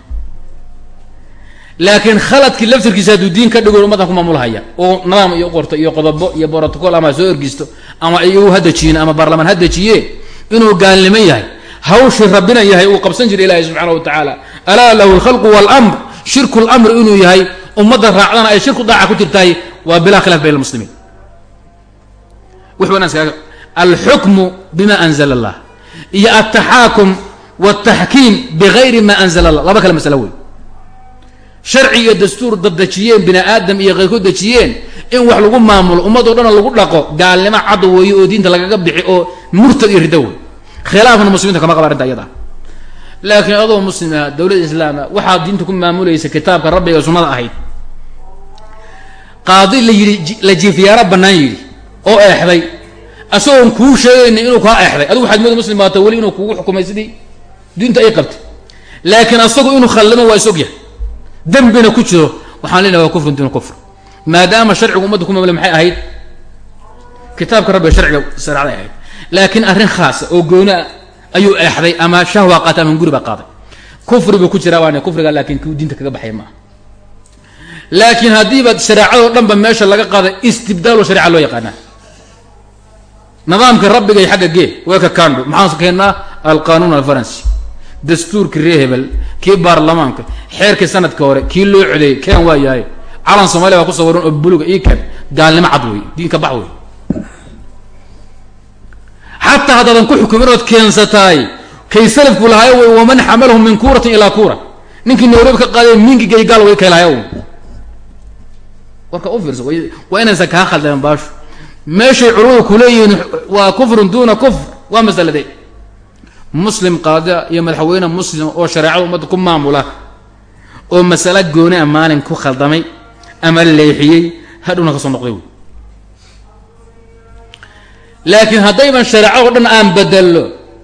laakiin khaladkii laftirkiisa hadduu diin ka dhigo ummaddan ku maamulhaya. Oo nidaam iyo qorto iyo qodobo iyo protocol ama soo ergisto ama iyagu hadajiyin ama baarlamaan hadajiye inuu gaalnimo yahay. Hawshii rabbina yahay uu qabsan jiray ilaahay subxaana wa tacaala alaa lahu alkhalqu waalamr shirku lamr inuu yahay ummadda raacdana ay shirku daaca ku jirtahay waa bilaa khilaaf bayn iskaga alxukmu bima anzala allah. Iyo altaxaakum waltaxkiim bigayri ma anzala allah. Laba kale masalo wey sharci iyo dastuur daddejiyeen bini aadam iyo keyrkood dejiyeen in wax lagu maamulo ummadoo dhana lagu dhaqo gaalnimo cad weeye oo diinta lagaga bixi oo murtad iyo riddo wey khilaafna muslimiinta kama qaba arrinta iyada laakiin adoo muslima dowlad islaama waxaad diinta ku maamulaysa kitaabka rabbiga sunnada ahayd. Qaadi la yidhi la jiifiyaaro bannaan yidhi oo eexday. Asagoon kuu sheegayna inuu kaa eexday. Adigu waxaad mooda muslim weli inuu kugu xukumay sidii diinta ay qabtay. Laakiin asagu inuu khaldamo waa is ogyahay dembina ku jiro waxaan leenahay waa kufrun duuna kufr. Maadaama sharcigu ummadda ku mamle maxay ahayd? Kitaabka rabbiga sharciga shareecday ahayd. Laakiin arrin khaasa oo gooni a ayuu eexday ama shahwa qaatay ama guri baa qaaday. Kufri buu ku jiraa waana kufriga laakiin kuu diinta kaga baxay maaha. Laakiin haddiiba shareecadoo dhan ba meesha laga qaaday istibdaalu shareca loo yaqaanaa. Nidaamka rabbiga iyo xagga gee waa ka kando maxaan keennaa alqanuun alfaransi. Dastuurkii ree hebel kii baarlamaanka xeerkii sanadka hore kii loo codeeyey keen waa yahay. Calan soomaliya baa ku sawiran oo buluga ii keen. Gaalnimo cad wey diinka bax wey xataa haddaadan ku xukumin ood keensataay kay salafku lahaay wey waman xamalahu min kuuratin ilaa kuura. Ninkii nairobi ka qaadee mingigay gaal way kay lahaay warka u fiirso waa inaysan kaa khaldameen baashu. Meeshay culamadu kuleeyihiin waa kufrun duuna kufr. Waa masalade muslim qaada iyo madaxweyne muslim oo shareecada ummadda ku maamula oo masalo gooni a maalin ku khaldamay ama leexiyey hadhowna ka soo noqday wey. Laakiin haddayban shareeco o dhan aan bedello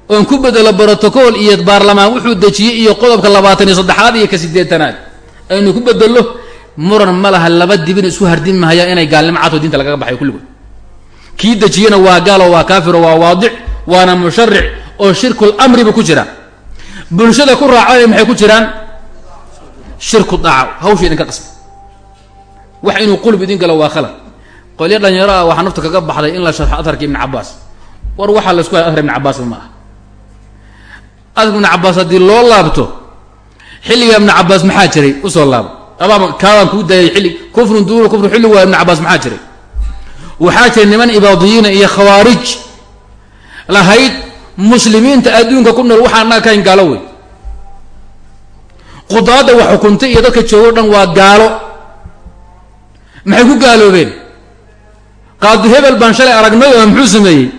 oon ku bedelo brotocool iyo baarlamaan wuxuu dejiyey iyo qodobka labaatan iyo saddexaad iyo ka sideetanaad aynu ku bedello muran ma laha laba dibin isku hardin inay gaalnimo cadoo diinta lagaga baxayo kulligood kii dejiyena waa gaalo waa kaafiro waa waadic waana musharic oo shirkul amriba ku jira. Bulshada ku raacana maxay ku jiraan? Shirku daaca hawsha idinka qasba wax inuu qulub idin galo waa khalad. Qolyo dhalinyaro ah waxaa nafta kaga baxday in la sharxo aharka ibni cabaas. War waxaa la isku hay athar ibni cabaasba ma aha. Aharka ibni cabaas haddii loo laabto xilliga ibni cabaas maxaa jiray? Usoo laabo. Abaaba kaabaan kuu daayay xilli kufrun duuna kufrun xilli waa ibni cabaas maxaa jiray? Waxaa jiray niman ibaadiyiina iyo khawaarij lahayd muslimiinta adduunka ku nool waxaa annaga kahayn gaalo wey qudaadda wax xukuntay iyo dadka joogo dhan waa gaalo. Maxay ku gaaloobeen? Qaadi hebel baan shalay aragnay oo muxuu sameeyey?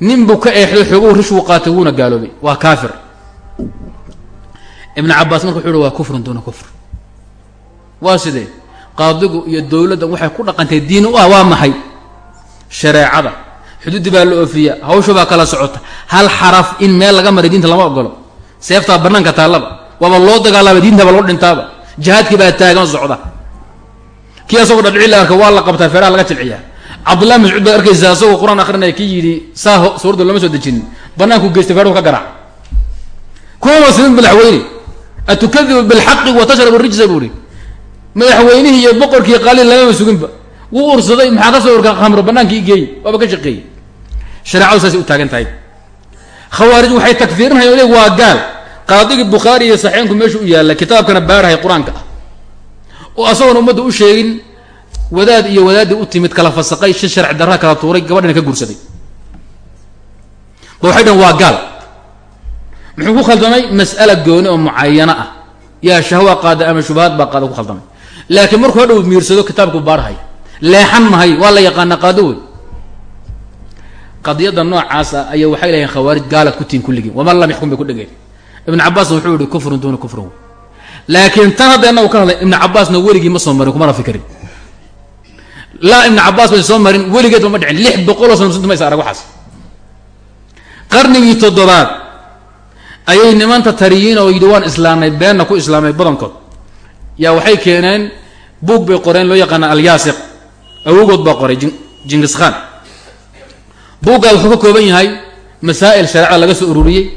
Nin buu ka eexday xoogow rishwu qaatay wuuna gaaloobay. Waa kaafir. Ibn cabaas marka wuxu uhi waa kufrun duuna kufr. Waa sidee? Qaadigu iyo dowladdan waxay ku dhaqantay diin u ah waa maxay? Shareecada xuduuddi baa la oofiya hawsha baa kala socota. Hal xaraf in meel laga maray diinta lama ogolo seeftaa banaanka taallaba. Waaba loo dagaalama diintaba loo dhintaaba. Jihaadkii baa taagan socda. Kii asagoo la arka waa la qabtaa feeraha laga jilciyaa cabdullahi mascuud baad arkaysa asagoo qur'aan akrinaya kii yidhi saa suuradda looma soo dejinin. Banaanku geystay feerhu ka garaac kuwa muslimiin madaxweyne atukadibu bilxaqi wa tashrabu rijsa buu ihi madaxweynihii iyo boqorkii qaaliil lamama suginba wuu ursaday maxaa ka soo urka khamro banaankii geey waaba ka shaqeeyey shareecadu saasay u taagan tahay khawaarij waxay takfiirinhayan oleg waa gaal. Qaadigii bukhaari iyo saxiinku meesha u yaalla kitaabkana baarahay qur'aanka ah. Oo asagoon ummadda u sheegin wadaad iyo wadaaddii u timid kala fasaqay shi sharci darraa kala tuuray gabadhina ka guursaday. Ba waxay dhan waa gaal. Muxuu ku khaldamay? Mas'ala gooni oo mucayano ah. Yaa shahwa qaada ama shubahaad baa qaada ku khaldamay. Laakiin markuu hadhow miirsado kitaabku baarhay leexan mahay waa la yaqaana qaado wey qadiyadda noocaasa ayaa waxay lahayn khawaarij gaalaad ku tihin kulligiin waman lam yaxkum bay ku dhegeen. Ibn cabaasna wuxuu yihi kufrun duuna kufrin laakiin tan hadda inagu ka hadlay ibn cabaasna weligii ma soo marin kumana fikrin laa ibn cabaas bay soo marin weligeedba ma dhicin. Lix boqoloo sana muslimiinta maysa arag waxaas. Qarnigii toddobaad ayay nimanta tariyiin oo yidhi waan islaamnay beenna ku islaamnay badankood. Yaa waxay keeneen buug bay qoreen loo yaqaana alyaasiq. Awogood baa qoray jingis khan buuggaa wuxuu ka kooban yahay masaa'il shareecada laga soo ururiyey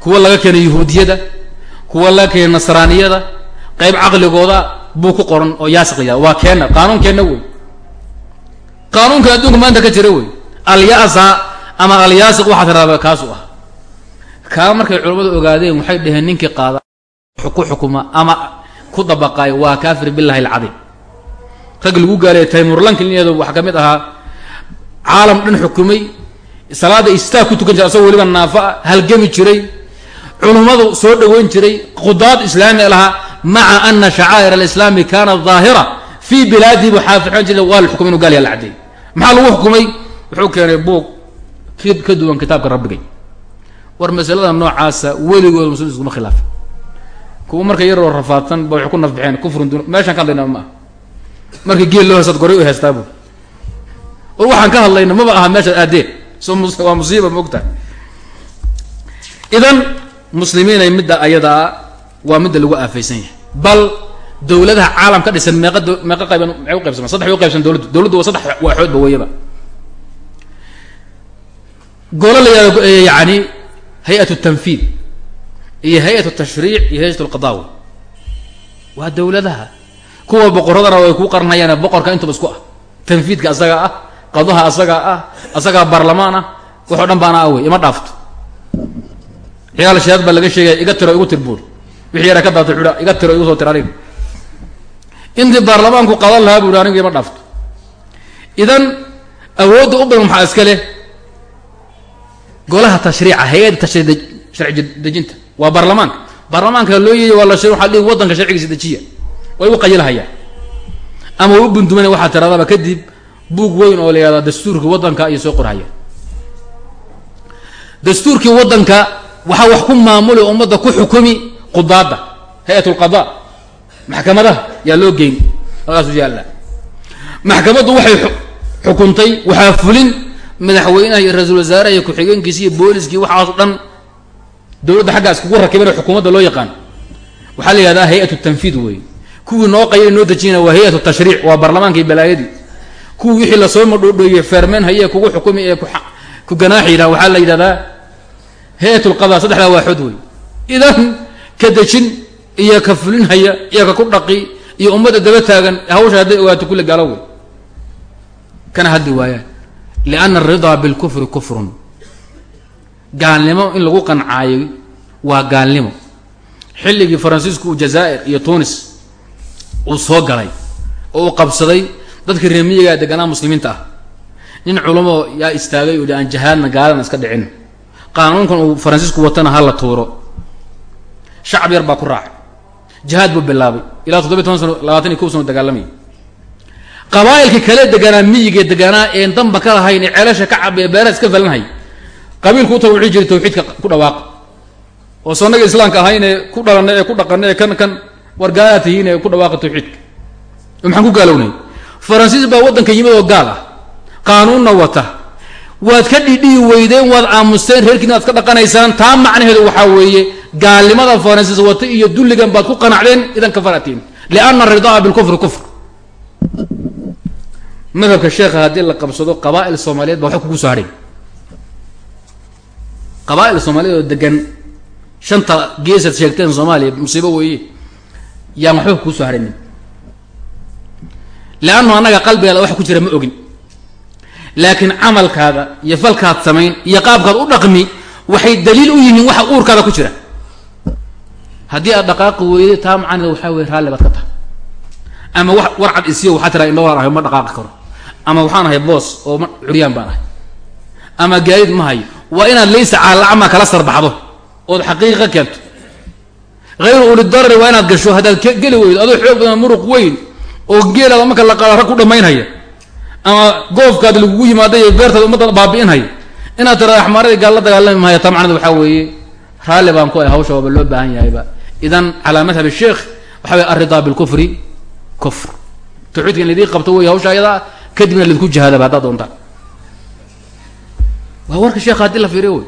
kuwa laga keenay yuhuudiyada kuwa laga keenay nasraaniyada qayb caqligooda buu ku qoran oo yaasiq la waa keenna qaanuunkeenna wey. Qaanuunka adduunka maanta ka jira wey. Alyasa ama alyaasiq waxaa tiraaba kaasu ah. Kaa markay culammadu ogaadeen waxay dhaheen ninkii qaada ku xukuma ama ku dabaqaay waa kaafir billahi alcadiim. Rag lagu gaaleey taymurlankinyado waxaa ka mid ahaa caalam dhan xukumay salaada istaag ku tukan jiray asagoo weliba naafa a halgami jiray culummadu soo dhoweyn jiray qudaad islaami lahaa maca ana shacaa'ir alislaami kaanat daahira fii bilaadihi bu xaafixan jira waa la xukumay inu gaal yaa la caddeey maxaa lagu xukumay? Wuxuu keenay buug ki ka duwan kitaabka rabbigay. War masalada noocaasa weligood muslim iskuma khilaafin. Kuwa marka yaroo rafaadsan ba waxay ku nafbixeen kufrun dun meeshaan ka hadlayna ma ah markii geel loo heestaad goray u heestaa bu war waxaan ka hadlayna maba aha meeshaad aadeen. So waa musiiba maogtahay idan muslimiinay midda ayadaa waa midda lagu aafaysan yahay. Bal dawladaha caalam ka dhisan meeqa meeqa qayban maxay u qaybsamaan saddex u qaybsan dowladdu. Dowladdu waa saddex waaxoodba weyaba golo la yihahdo yani hay'at tanfiid iyo hay'at tashriic iyo hay'at lqadaawi waa dawladaha kuwa boqoradana way ku qarnayaan boqorka intuba isku ah. Tanfiidka asagaa ah qadaha asagaa ah asagaa baarlamaan ah waxoo dhan baana awey ima dhaafto. Ciyaal shahaad baa laga sheegaya iga tiro igu tir buur wixii yaraa ka daatay xudha iga tiro igu soo tir aniga. Intii baarlamaanku qadan lahaa bu hi aniga ima dhaafto. Idan awoodda u badan maxaa iska leh? Golaha tashriica hay'adda tashrii sharci dejinta. Waa baarlamaanka baarlamaanka loo yeeya waa la waxa dhihi wadanka sharcigiisa dejiya. Way u qayilhayaan ama way u bunduman waxaa tiradaba kadib buug weyn oo la yihahda dastuurkii waddanka soo qorhayaan dastuurkii waddanka waxaa wax ku maamuli ummadda ku xukumi qudaadda hay'at lqada maxkamadaha yaa loo geyn halkaasu yaalla. Maxkamaddu waxay xukuntay waxaa fulin madaxweynaha iyo ra'iisul wasaaraha iyo ku-xigeenkiisi iyo booliskii waxaaso dhan dowladda xaggaa iskugu rakiban xukuumadda loo yaqaan. Waxaa la yihahdaa hay'at tanfiid wey kuwii noo qayay noo dejinaya waa hay'at tashriic waa baarlamaanka balaayadii kuwii wixii la soo madhoodhooyey feermeen hayee kugu xukumi ee ku ganaaxi yidhaha waxaa la yidhahdaa hay'at lqada saddexdaa waaxood wey idan ka dejin iyo ka fulinhaya iyo ka ku dhaqi iyo ummadda daba taagan hawsha hadday ogaato kulle gaalo wey kana hadli waayaan. Lianna aridaa bilkufri kufrun. Gaalnimo in lagu qancaayo waa gaalnimo. Xilligii faransiisku uu jazaa'ir iyo tunis uu soo galay oo uu qabsaday dadkii reemiyigaa deganaa muslimiinta ah. Nin culamo yaa istaagay u aan jahaadna gaalana iska dhicin. Qaanuunkan uu faransiisku watana ha la tuuro. Shacab yar baa ku raacay jihaad buu bilaabay. Ilaa toddobiy toban sano labaatan iyo kow sano dagaalamaya qabaa'ilkii kale deganaa miyigee deganaa een danba ka lahayn ee ceelasha ka cab ee beeraha iska falanhay qabiilku u tawxiid jiray tawxiidka ku dhawaaq. Oo sonaga islaamka ahayn ee ku dhalanay ee ku dhaqanay ee kan kan wargaalaad tihiin ee ku dhawaaqa tawxiidka. Maxaan ku gaalownay faransiis baa waddanka yimid oo gaal ah. Qaanuunna wata. Waad ka dhidhihi weydeen waad aamusteen reerkiina waad ka dhaqanaysaan taa macnaheedu waxaa weeye gaalnimada faransiis wata iyo dulligan baad ku qanacdeen idan kafaratiin lianna aridaa bilkufri kufr. Madhabka sheekha haddii la qabsado qabaa'il soomaaliyeed ba waxba kugu soo hadhay qabaa'il soomaaliyeed oo degan shanta geesaad sheegteen soomaaliya musiibo weeye yaan waxba kuu soo hadhanin leannu annaga qalbigaada wax ku jira ma ogin. Laakiin camalkaada iyo falkaad samayn iyo qaabkaad u dhaqmi waxay daliil u yihiin waxa uurkaada ku jira. Haddii aad dhaqaaqi weyday taa macaneeda waxaa weye raalli baad ka tahay. Ama wa warcad isiyo waxaa tiraa indhawaan ahay ma dhaqaaqi karo. Ama waxaan ahay boos oo ma curyaan baan ahay. Ama gaadid ma hayo. Waa inaad laysa caalacama kala sarbaxdo ood xaqiiqa keento. Hayru ulidarari waa inaad gasho haddaad geli weydo adoo xoog badan muruq weyn oo geelaada marka la qaado rag ku dhamaynhaya ama goofkaad lagugu yimaada iyo beertaad ummadda baabi'inhaya inaad tira axmaaradii gaal la dagaalami maayo taa macnada waxaa weeye raalli baan ku ay hawsha waaba loo baahan yahayba idan calaa madhab sheekh waxa weye arridaa bilkufri kufr. Tawxiidka in laidii qabto wey hawsha ayadaa kadibna laidku jihaadaba haddaad doontaan. Waa warka sheekha haddii la fiiriyo wey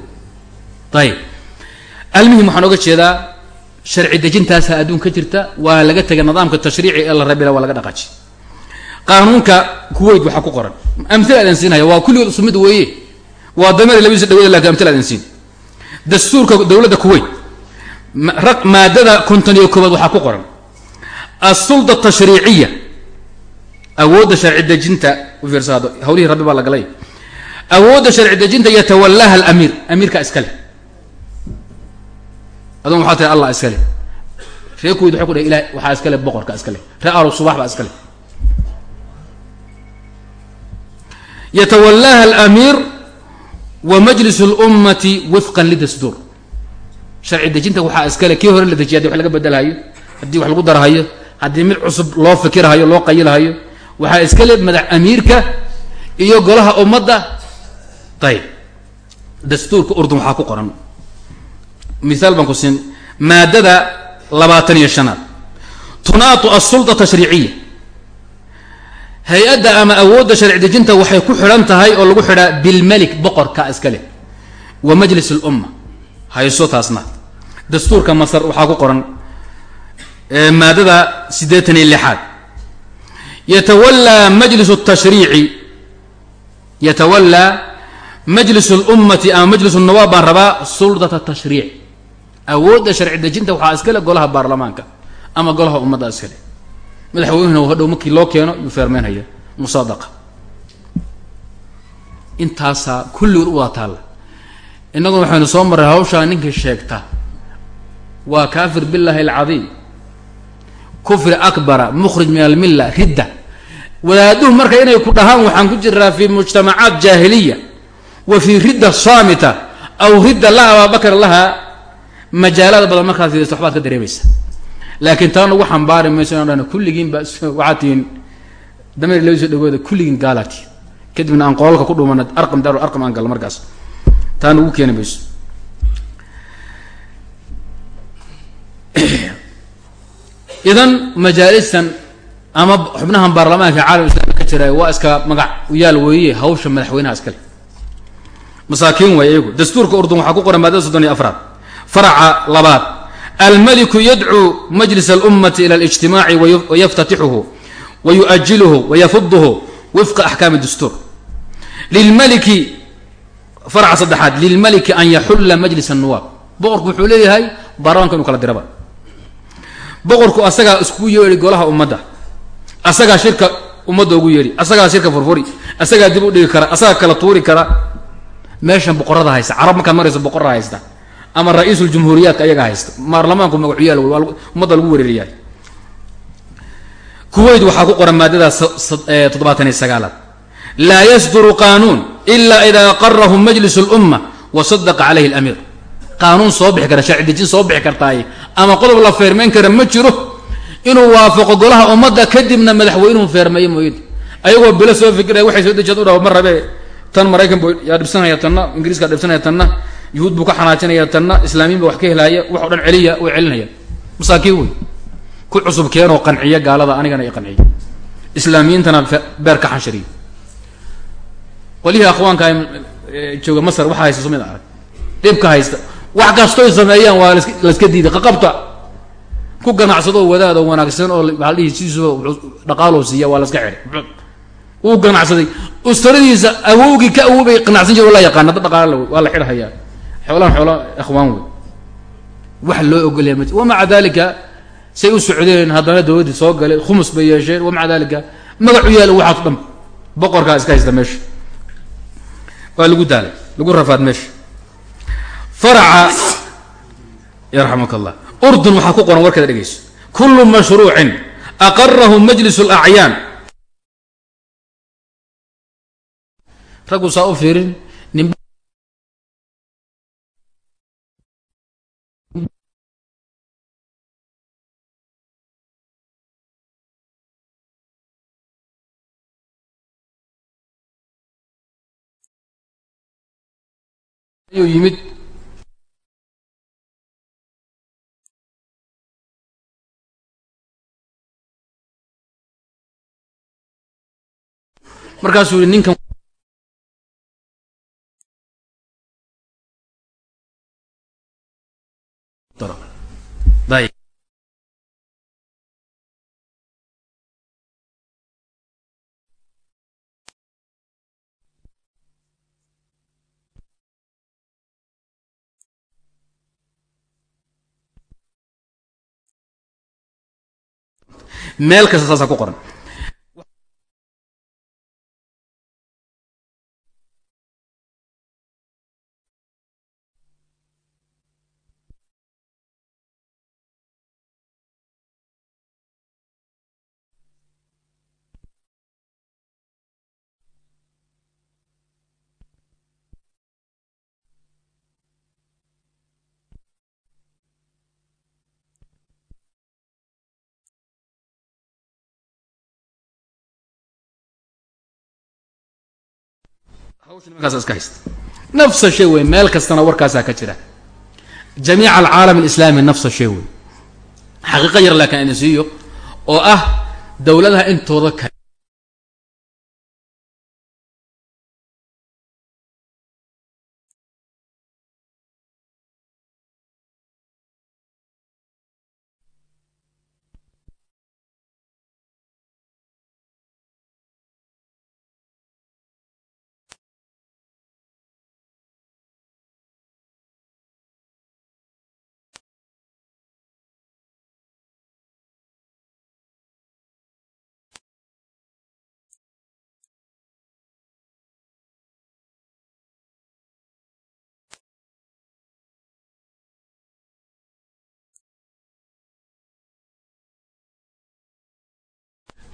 ayib almuhim waxaan oga jeedaa sharci dejintaasa adduun ka jirta waa laga tegay nidaamka tashriici ee la rabila waa laga dhaqaaji. Qaanuunka kuwait waxaa ku qoran. Amila adan siinhaya waa kulligood isumid weeye. Waa dameer labadiisa dhawada laakiin amila adan siin dastuurka dowladda kuwait rag maadada konton iyo koobaad waxaa ku qoran. Asulda tashriiciya awoodda sharci dejinta u fiirsaado rabbi baa la galay. Awoodda sharci dejinta yatawalaha alamiir amiirka iska adon waxaa tiri allah iska leh ree kuwait waxay ku dhahay ilah waxaa iska leh boqorka iska leh ree aalu subax baa iska leh yatawalaha alamiir wa majlis اlummati wifqan lidastuur. Sharci dejinta waxaa iskale kii hore la dejiya hadi wax laga bedelhayo haddii wax lagu darhayo haddii mid cusub loo fikirhayo loo qayilhayo waxaa iskale madax amiirka iyo golaha ummadda. Ayib dastuurka urdun waxaa ku qoran mihaal baan ku siin. Maadada labaatan iyo shanaad. Tunaatu asulta tashriiciya hay'adda ama awoodda sharci dejinta waxay ku xidhan tahay oo lagu xidhaa bilmelik boqorka iska leh. Wa majlis lumma hayso taasna. Dastuurka masar waxaa ku qoran maadada siddeetan iyo lixaad. Yatawallaa majlis tashriici. Yatawallaa majlis lummati ama majlis nawaab baan rabaa suldata tashriic awoodda sharci dejinta waxaa iskale golaha baarlamaanka ama golaha ummadda iskale. Madaxweynehuna hadhow markii loo keeno yuu feermeynhaya musaadaqa intaasaa kulligood u wada taalla innaguna waxaynu soo marray hawshaa ninka sheegta waa kaafir billaahi alcadiim. Kufri akbara mukhrij min almilla ridda. Wadaaduhu marka inay ku dhahaan waxaan ku jiraa fi mujtamacaat jaahiliya wa fii ridda saamita aw ridda la abaabakar lahaa majaalada badan fiiristo waxbaad ka dareemaysa. Laakiin taa nagu xambaari mayso inaan dhahno kulligiin ba waxaad tihiin dameer laga soo dhawooda kulligiin gaalaati kadibna aan qolalka ku dhumana arqam daaru arqam aan galno markaas. Taa nagu keeni mayso. Idan majaalistan ama xubnahan baarlamaanka caalam islami ka jira waa iska magac yaal weeye hawsha madaxweynaha iskale masaakiin waay iyagu dastuurka urdun waxaa ku qoran maadada soddon iyo afraad faraca labaad. Almaliku yadcuu majlis alummati ila alijtimaaci wayaftatixuhu wa yu'ajiluhu wayafuduhu wifqa axkaami dastuur lilmaliki faraca saddexaad lilmaliki an yaxulla majlis annuwaab. Boqorku wuxuu leeyahay baarlamanka inu kala diraba. Boqorku asagaa isku yeedhi golaha ummadda. Asagaa shirka ummadda ugu yeedhi asagaa shirka furfuri. Asagaa dib u dhigi kara. Asagaa kala tuuri kara. Meeshan boqorada haysta. Carab markaad marayso boqorada haysta ama ra'iisul jumhuuriyaadka ayaga haysta. Baarlamaanku magacuyaal ummadda lagu wereeriyahay kuwayt waxaa ku qoran maadada toddobaatan iyo sagaalaad. Laa yasduru qaanuun ila ida aqarahu majlis lumma wa sadaqa calayhi lamiir qaanuun soo bixi kara sharci dejin soo bixi kartaay ama qodob la feermeyn kara ma jiro inuu waafaqo golaha ummadda kadibna madaxweynuhu feermeeyo mooyid. Ayagoo bilo soo fikiraya waxay soo dejiyaad u dhaho ma rabe tan maraykan bu yaa dhibsanaya tanna ingiriiskaa dhibsanaya tanna yuhuud buu ka xanaajinaya tanna islaamiyin ba wax ka helaya wax o dhan celiya way celinaya. Masaakiin wey ku cusub keenoo qanciya gaalada anigana i qanciya. Islaamiyiintana beer ka xanshariya. Qolyihii akhwaanka jooga masar waxa haysta sumid arag dhibka haysta. Wax kastoy sameeyaan waa laska diiday. Qaqabta. Ku ganacsado wadaad oo wanaagsan oo waaa dhihi sidiisuba dhaqaaloo siiya waa laska xidhay uu ganacsaday ustaradiisa awowgii ka awobay qanacsan jir la yaqaan hadda dhaqaala waa la xidhahayaa xoolaan xoola ikhwaan wey. Wax loo ogolaya ma wamaca dalika say u socdeen haddana dawladdii soo galay khumus bay yeesheen wamaca dalika magacu yaal waxaas dhan boqorkaa iska haysta meesha. Waa lagu daalay lagu rafaad meesha. Faraca yarxamuk allah urdun waxaa ku qoran warkeeda dhegeyso kullu mashruucin aqarahu majlis اlacyaan raggu saa u fiirin ayuu yimid markaasuu yihi ninkan dayib meel kasta saasaa ku qoran nafsa shay wey meel kastana warkaasaa ka jira. Jamiica alcaalam alislaami nafsa shay wey xaqiiqa yar laakiin idin siiyo oo ah dowladaha intooda kale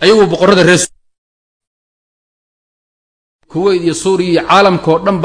ayagu boqorrada reer kuweyt iyo suuriya iyo caalamkao dhan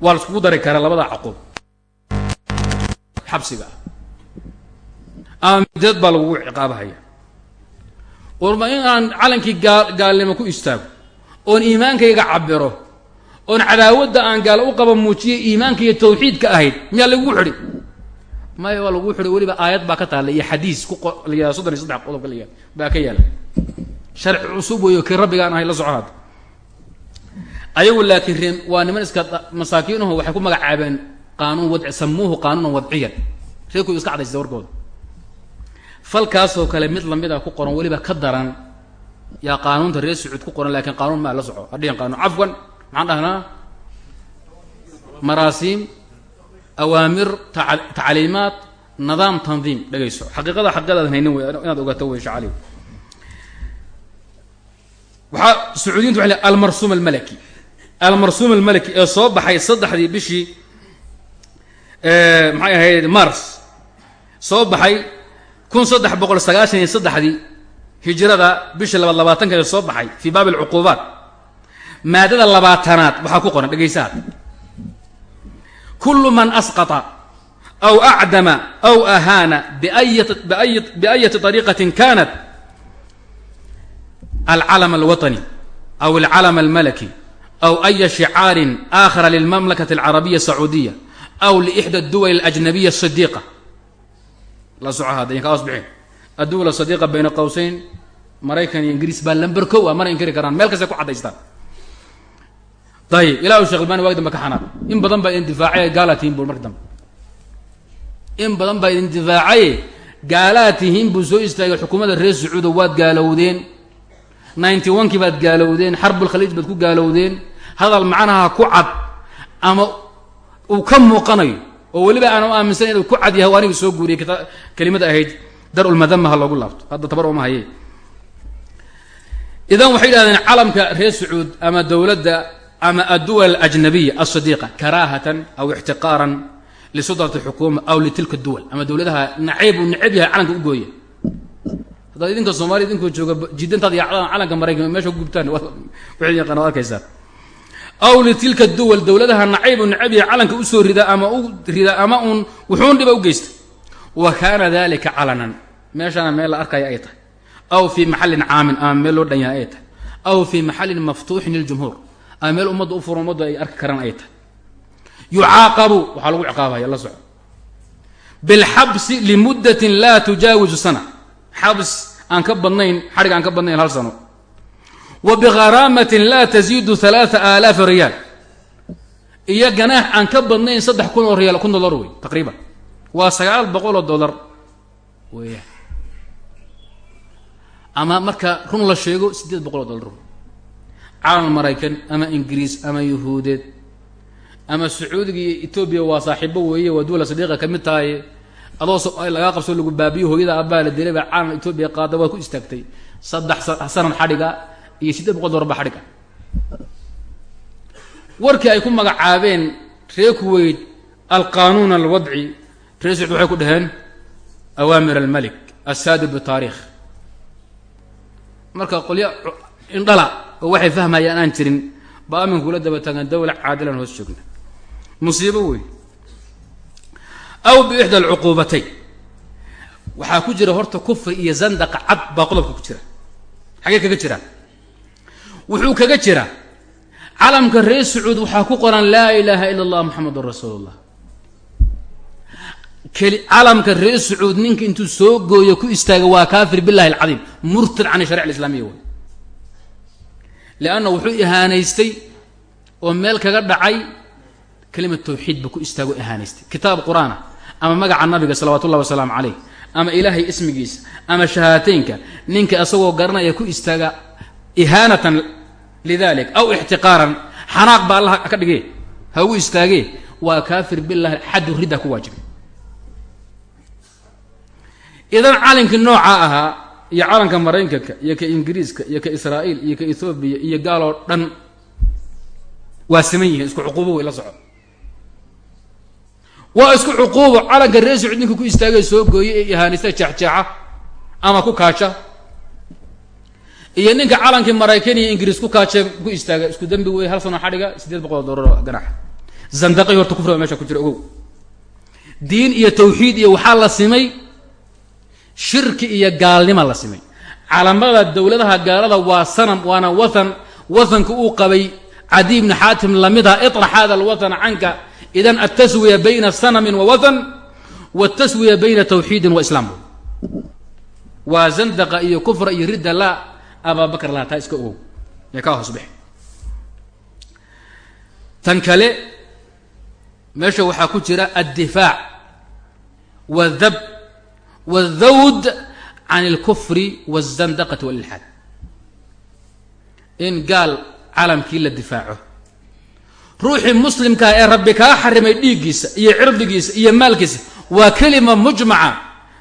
waa la dari karaa labada caqob xabsiga. Ah ama mideed baa lagugu ciqaabahaya. Orma in aan calankii gaa gaalnimo ku istaago oon iimaankayga cabiro oon cadaawadda aan gaalo u qaba muujiyay iimaanka iyo tawxiidka ahayd miyaa lagugu xidhi maya waa lagugu xidhi weliba aayad baa ka taalla iyo xadiis ku yihahda soddon iyo saddex qodobka la yihahda baa ka yaalla sharci cusub weeyo kii rabbigaan ahay la soco ayagu laakiin ree waa niman iska masaakiinuhu waxay ku magacaabeen qaanuun wad samuuhu qaanuunan wadciyan. Reerkoodu iska cadaysata warkooda. Falkaasoo kale mid la mid a ku qoran weliba ka daran yaa qaanuunta reer sacuud ku qoran lakiin qaanuun maa la soco. Hadhihin qaanuun. Cafwan maxaan dhahnaa? Maraasiim awaamir tacliimaat nidaam tandiim dhegayso xaqiiqada xaqiiqadaadan haynin wey inaad ogaato wey shacali waxaa sacuudiyiintu waxay leey almarsuum almalaki almarsuum almalaki ee soo baxay saddexdii bishii maxay ahayd mars soo baxay kun saddex boqol sagaashan iyo saddexdii hijrada bisha labaad labaatankeeda soo baxay fii baabi alcuquubaat maadada labaatanaad waxaa ku qoran dhegaysaha kullu man asqata aw acdama aw ahaana biayati طariiqatin kanat alcalam alwaطni aw alcalam almalaki aw aya shicaarin aakhara lilmamlakati alcarabiya asacuudiya aw lixda duwal ajnabiya asidiiqa la soco hadda idinka asbixin adduwal asadiiqa bayna qowseyn maraykan iyo ingiriis baa lamber kow ah mana inkiri karaan meel kastay ku cadaystaan ayib ilah shekh albani waagi dambe ka xanaaq in badan baa idin difaacay gaalaa tihiin buu marki dambe in badan baa idin difaacaye gaalaa tihiin buu soo istaagay xukuumadda reer sacuuda waad gaalowdeen ninety one kii baad gaalowdeen xarbulkhaliij baad ku gaalowdeen hadal macnaha ku cad ama uu ka muuqanayo oo weliba aan u aaminsan inuu ku cad yahay aniga soo guuriyay kelimada ahayd darulmadama ha loogu laabto. Hadda tabar uma haye. Idan waxay yidhahdeen calamka reer sacuud ama dowladda ama adduwal ajnabiya asadiiqa karaahatan aw ixtiqaaran lisudrati xukuuma aw litilka duwal. Ama dowladaha nacayb uu necab yahay calanka u gooya. Haddaad idinka soomaliya idinkoo jooga jidantaad yaacdaan calanka maraykan meesha ku gubtaan waxay yaqaan ad arkaysaa aw litilka duwal dowladaha nacayb uu necab yahay calanka u soo rida ama u rida ama uun wuxuun dhiba u geysta wa kaana dalika calanan. Meeshana meel la arkaya ay tahay. Aw fii maxallin caamin ama meel loo dhan yahay ay tahay. Aw fii maxallin maftuuxin liljumhuur ama meel ummadda u furan ummaddu ay arki karaan ay tahay. Yucaaqabu waxaa lagu ciqaabaya la soco bilxabsi limuddatin laa tujaawizu sana. Xabs aan ka badnayn xadhig aan ka badnayn hal sano wa bigharaamatin laa taziidu halaaa aalaafi riyaal iyo ganaax aan ka badnayn saddex kun oo riyaal kun dollar wey taqriiban. Waa sagaal boqol oo dollar weeyaan ama marka run la sheego siddeed boqol oo dollar calan maraykan ama ingiriis ama yuhuudeed ama sacuudiga iyo etoobiya waa saaxiibo weeye waa duwala sadiiqa ka mid tahay adoo lagaa qabsoo lagu baabiyo hooyada abbaa la dilay baa calan etoobiya qaada waad ku istaagtay. Saddex sanad xadhiga iyo siddeed boqol dollar ba xadhiga. Warkii ay ku magacaabeen ree kuweyd alqanuun alwadci ree sacuud waxay ku dhaheen awaamir almalik assaadi bitaarikh marka qolyo indhala oo waxay fahmayaan aan jirin ba aminkula daba taagan dawla caadilan hoos joogna musiibo wey aw biixda alcuquubatayn. Waxaa ku jira horta kufri iyo zandaqa cad baa qodobka ku jira. Xagee kaga jira wuxuu kaga jira. Calamka reer sacuud waxaa ku qoran laa ilaaha ila allah muxamedun rasuulu llah keli calamka reer sacuud ninka intuu soo gooyo ku istaaga waa kaafir billahi alcadiim murtad can sharic alislamiya wey leanna wuxuu ihaanaystay oo meel kaga dhacay kelimad tawxiid ba ku istaago ihaanaystay. Kitaab qur'aana ama magaca nabiga salawatu ullahi wasalaamu caleyh ama ilaahay ismigiisa ama shahaateynka ninka isagoo garanaya ku istaaga ihaanatan lidalik aw ixtiqaaran xanaaq baa allah ka dhigee ha ugu istaagee waa kaafir billahi xaddu ridda ku waajibay idan calankii noocaa ahaa iyo calanka maraykanka iyo ka ingiriiska iyo ka israa'iil iyo ka ethoobiya iyo gaaloo dhan waa siman yihiin isku cuquubo way la soco waa isku cuquubo calanka reer sacuud ninka ku istaagay soo gooye ee ihaanaysta jeexjeexa ama ku kaaja iyo ninka calankii maraykan iyo ingiriis ku kaajee ku istaaga isku dembi wey hal sano xadhiga siddeed boqol oo dollar ganaxa zandaqay horta kufriga meesha ku jira ogow. Diin iyo tawxiid iyo waxaa la simay shirki iyo gaalnima la simay. Calamada dowladaha gaalada waa sanam waana wathan wathanka uu qabay cadi ibni xaatim lamidha iطrax hada alwathan canka idan altaswiya bayna sanamin wa wathan wاtaswiya bayna tawxiidin wa islaam. Waa zandaqa iyo kufra iyo ridda laa ababakar laa taa iska ogow ee kaa hoos bix tan kale meesha waxaa ku jira addifaac wadab wاthawd can اlkufri wالzandaqati walilxaad in gaal calamkii la difaaco ruuxii muslimkaa ee rabbi kaa xarimay dhiiggiisa iyo cirdigiisa iyo maalkiisa waa kelima mujmaca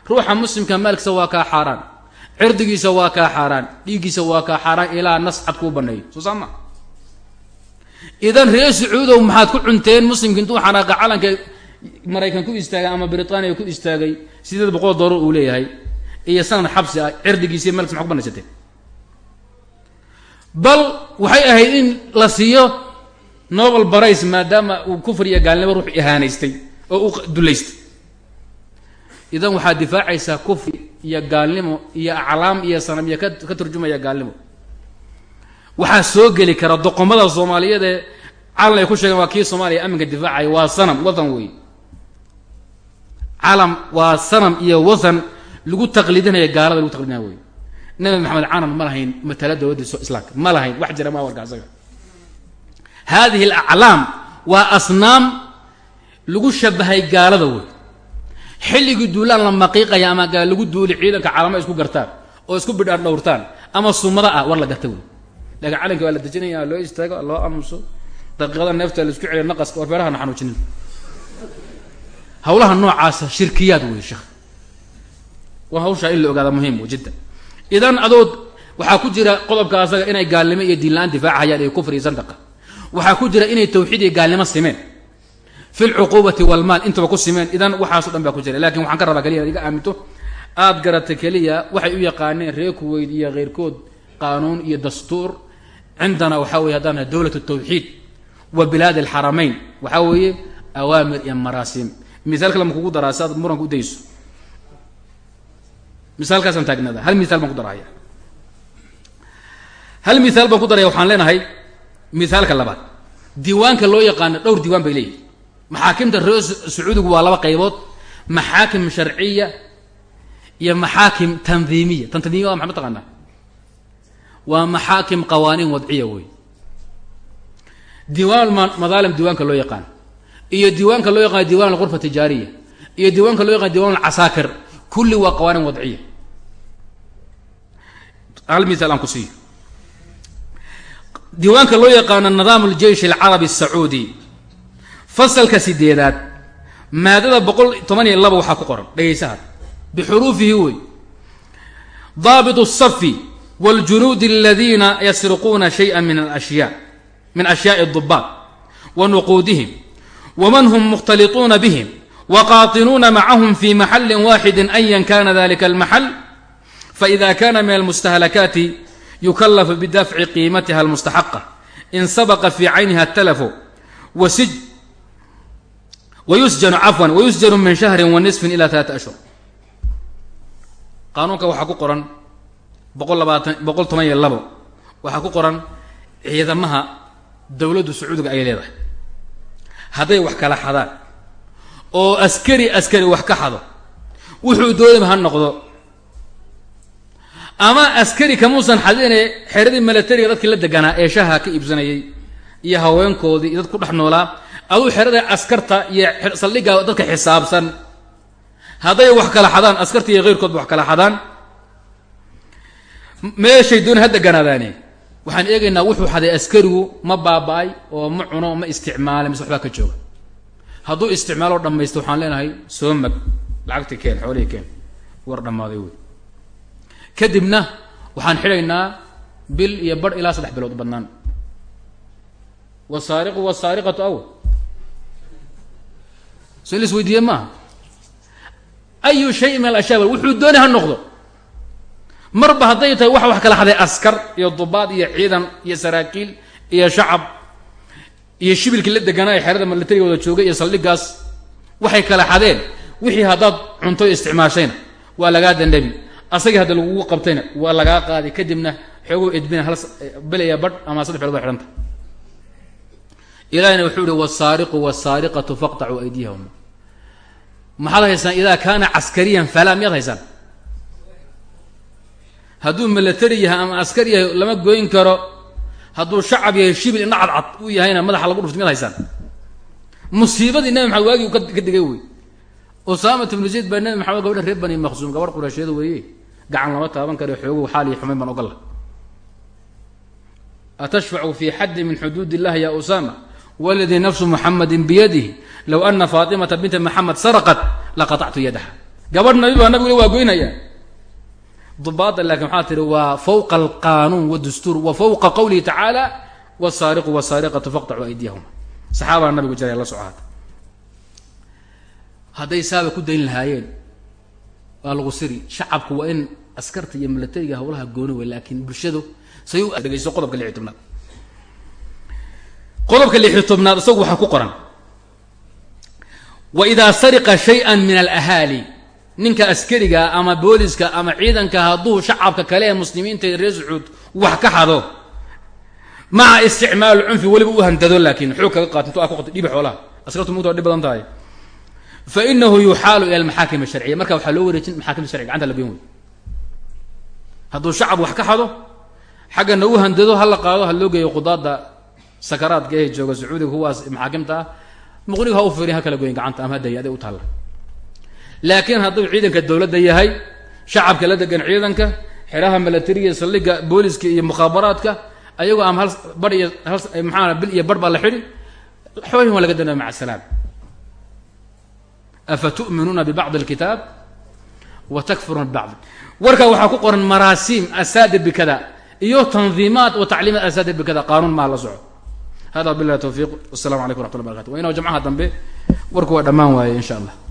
ruuxa muslimka maalkiisa waa kaa xaaraan cirdigiisa waa kaa xaaraan dhiiggiisa waa kaa xaaraan ilaa nas cad kuu baneeyo soo saa ma idan reer sacuudow maxaad ku cunteen muslimka intuu xanaaqa calanka maraykan ku istaagay ama britaniya ku istaagay sideed boqol dollar uu leeyahay iyo sanad xabsi ah cirdigiisiiy melks maa ku banaysateen bal waxay ahayd in la siiyo nobel barays maadaama uu kufriya gaalnimo ruux ihaanaystay oo u dulaystay idan waxaad difaacaysaa kufri iyo gaalnimo iyo aclaam iyo sanam iyo ka turjumaya gaalnimo. Waxaa soo geli kara doqomada soomaaliyeed ee calan ay ku sheegeen waa kii soomaaliya aminka difaacaya waa sanam wathan wey calam waa sanam iyo wathan lagu taqliidinaya gaalada lagu taqliidinaya wey nabi maxamed canan ma lahayn matala dowladda islaamka ma lahayn wax jira ma warka asaga. Hadihi alaclaam waa asnaam lagu shabahay gaalada wey xilligii duulaan la maqiiqaya ama lagu duuli ciidanka calama isku gartaan oo isku bidhaan dhowrtaan ama sumada ah war la garta wey laakiin calanki waa la dejinaya loo istaago loo amuso daqiiqada neefta la isku celiyo naqaska war feeraha na xanuujinin hawlaha noocaasa shirkiyaad wey sheekh waa hawshaa in la ogaada muhiim jiddan. Idan adood waxaa ku jira qodobka asaga inay gaalnimo iyo diinla-aan difaacayaan iyo kufri iyo sandaqa. Waxaa ku jira inay tawxiid iyo gaalnimo simeen fi lcuquubati walmaal intaba ku simeen idan waxaaso dhan baa ku jira laakiin waxaan ka rabaa keliya iga aaminto aada garata keliya waxay u yaqaaneen reer kuweyd iyo keyrkood qaanuun iyo dastuur cindana waxaa weye haddaan dowlat tawxiid wa bilaad alxaramayn waxaa weeye awaamir iyo maraasim misaal kale ma kugu daraa si aad muranka udayso misaalkaasaan taagnada hal misaal baan ku daraya hal misaal baan ku daraya waxaan leenahay misaalka labaad diiwaanka loo yaqaano dhowr diiwaan bay leeyihi maxaakimta reer sacuudigu waa laba qaybood. Maxaakim sharciya iyo maxaakim tandiimiya tandiimiya waa maxay mataqaanaa waa maxaakim qawaaniin wadciya wey. Diiwaan madaalim diiwaanka loo yaqaan. Iyo diiwaanka loo yaqaan diiwan alqurfa tijaariya. Iyo diiwaanka loo yaqaan diiwan alcasaakir kulli waa qawaaniin wadciya. Hal misaal aan ku siiyo. Diiwaanka loo yaqaano nidaam aljeish alcarabi asacuudi fasalka sideedaad maadada boqol toban iyo laba waxaa ku qoran dhegaysaha bixuruufihi wey daabit الsafi wاljunuud اladina yasriquuna shayئa min alashyaa min ashyaaءi الضubaat wa nuquudihim waman hm mukhtaliطuuna bihim waqaatinuuna macahum fi maxali waaxidi ayan kana dalika اlmaxal faإida kana min almustahlakaati yukalafu bidafci qiimatiha almustaxaqa in sabaqa fi cayniha اtalafu wasij wayusjanu cafwan wayusjanu min shahri wa nisfin ila talaata ashhur qaanuunka waxaa ku qoran boqol labaatan boqol toban iyo labo waxaa ku qoran ciidamaha dowladdu sacuudiga ay leedahay hadday wax kala xadaan oo askari askari wax ka xado wuxuu doonaba ha noqdo ama askari kamuusan xadine xeradii milatariga dadkii la deganaa ee shaha ka iibsanayay iyo haweenkoodii iyo dad ku dhex noolaa aduu xerada askarta iyo saldhigga dadka xisaabsan. Hadday wax kala xadaan askarta iyo keyrkoodba wax kala xadaan. Meeshay dooni ha deganaadaane waxaan eegaynaa wuxuu xaday askarigu ma baaba-ay oo ma cuno ma isticmaalay mise waxbaa ka jooga. Hadduu isticmaaloo dhamaysto waxaan leenahay soo mag. Lacagtii keen xoolihii keen. War dhammaaday wey. Kadibna waxaan xidhaynaa bil iyo bar ilaa saddex bilood badnaan. Wasaariqu wasaariqatu aw so in la isweydiiye maaha ayu shay min alashyaa wuxuu doonay ha noqdo. Marba hadday tahay waxa wax kala xaday askar iyo dubaad iyo ciidan iyo saraakiil iyo shacab iyo shibilkii la deganaa ee xerada milatarigooda joogay iyo saldhigaas waxay kala xadeen wixii haddaad cunto isticmaashayna waa lagaa dandabi. Asagii hadda lagugu qabtayna waa lagaa qaaday kadibna xooguu edbina hal belaya badh ama saddex bilood ba xidhanta. Ilahina wuxuu ihi wsaariqu wsaariqatu faqtacuu aydiyahum maxaad haysaan? Idaa kaana caskariyan falaa miyaad haysaan? Hadduu milatari yahay ama askar yahay lama goyn karo. Hadduu shacab yahay shibil indha cadcad uu yahayna madaxa lagu dhufto miyaad haysaan? Musiibadii nabi maxamed waagii u ka digay wey usaamat ibnu zayd baa nabi maxamed gabadha reer bani maqsuum gabadh quraysheeda weeye gacan lama taaban karo xoogow xaal iyo xumayn baan ogolla atashfacu fi xaddi min xuduud illahi ya usama wladii nafsu muxamadin biyadihi. Low ana faatimata binta maxamed saraqat laqatactu yadaha. Gabadh nabi baa nabigu waa goynaya dubaada laakin waxaa tihi waa fawqa alqanuun wadastuur wa fawqa qowlihi tacaala wsaariqu wsaariqatu faqtacuu aydiyahuma. Saxaabaa nabigu jiray la soco hadda hadday saaba ku dayn lahaayeen waa lagu siri shacabku waa in askarta iyo milatariga hawlaha gooni wey laakiin qodobka lixi tobnaad isagu waxaa ku qoran. Wa idaa sariqa shay-an min alahaali ninka askariga ama booliska ama ciidanka hadduu shacabka kale ee muslimiinta reer sacuud wax ka xado maca isticmaal cunfi weliba u handado laakiin xoog kaga qaat intu a kuqata dhibi xoolaha. Askartu mugta dhib badan tahay. Fa inahu yuxaalu ila almaxaakim asharciya marka waxaa loo wareejin maxaakimta sharciga gacanta la goyn wey hadduu shacab wax ka xado xaggana u handado ha la qaado ha loo geeyo qudaada sakaraadka ee jooga sacuudiga kuwaas maxaakimta ah muqnigu ha u firin ha kala goyin gacanta ama hadday aday u taalla. Laakiin hadduu ciidanka dowladda yahay shacabka la degan ciidanka xeraha milatariga saldhiga booliska iyo mukhaabaraadka ayagoo ama hal bar iyo hal maxaa bil iyo bar baa la xidhi xoolihim waa laga danaya maca asalaam afa tu'minuuna bibacdi alkitaab wa takfuruuna bibacdi. Warkaa waxaa ku qoran maraasiim asaadir bikada iyo tandiimaat wa tacliimaat asaadir bikada qaanuun maa la soco hada billahi tawfiiq wassalamu calaykum raxmat llah barakatu wa inoo jamcaha dambe warku waa dhammaan waaye in sha allah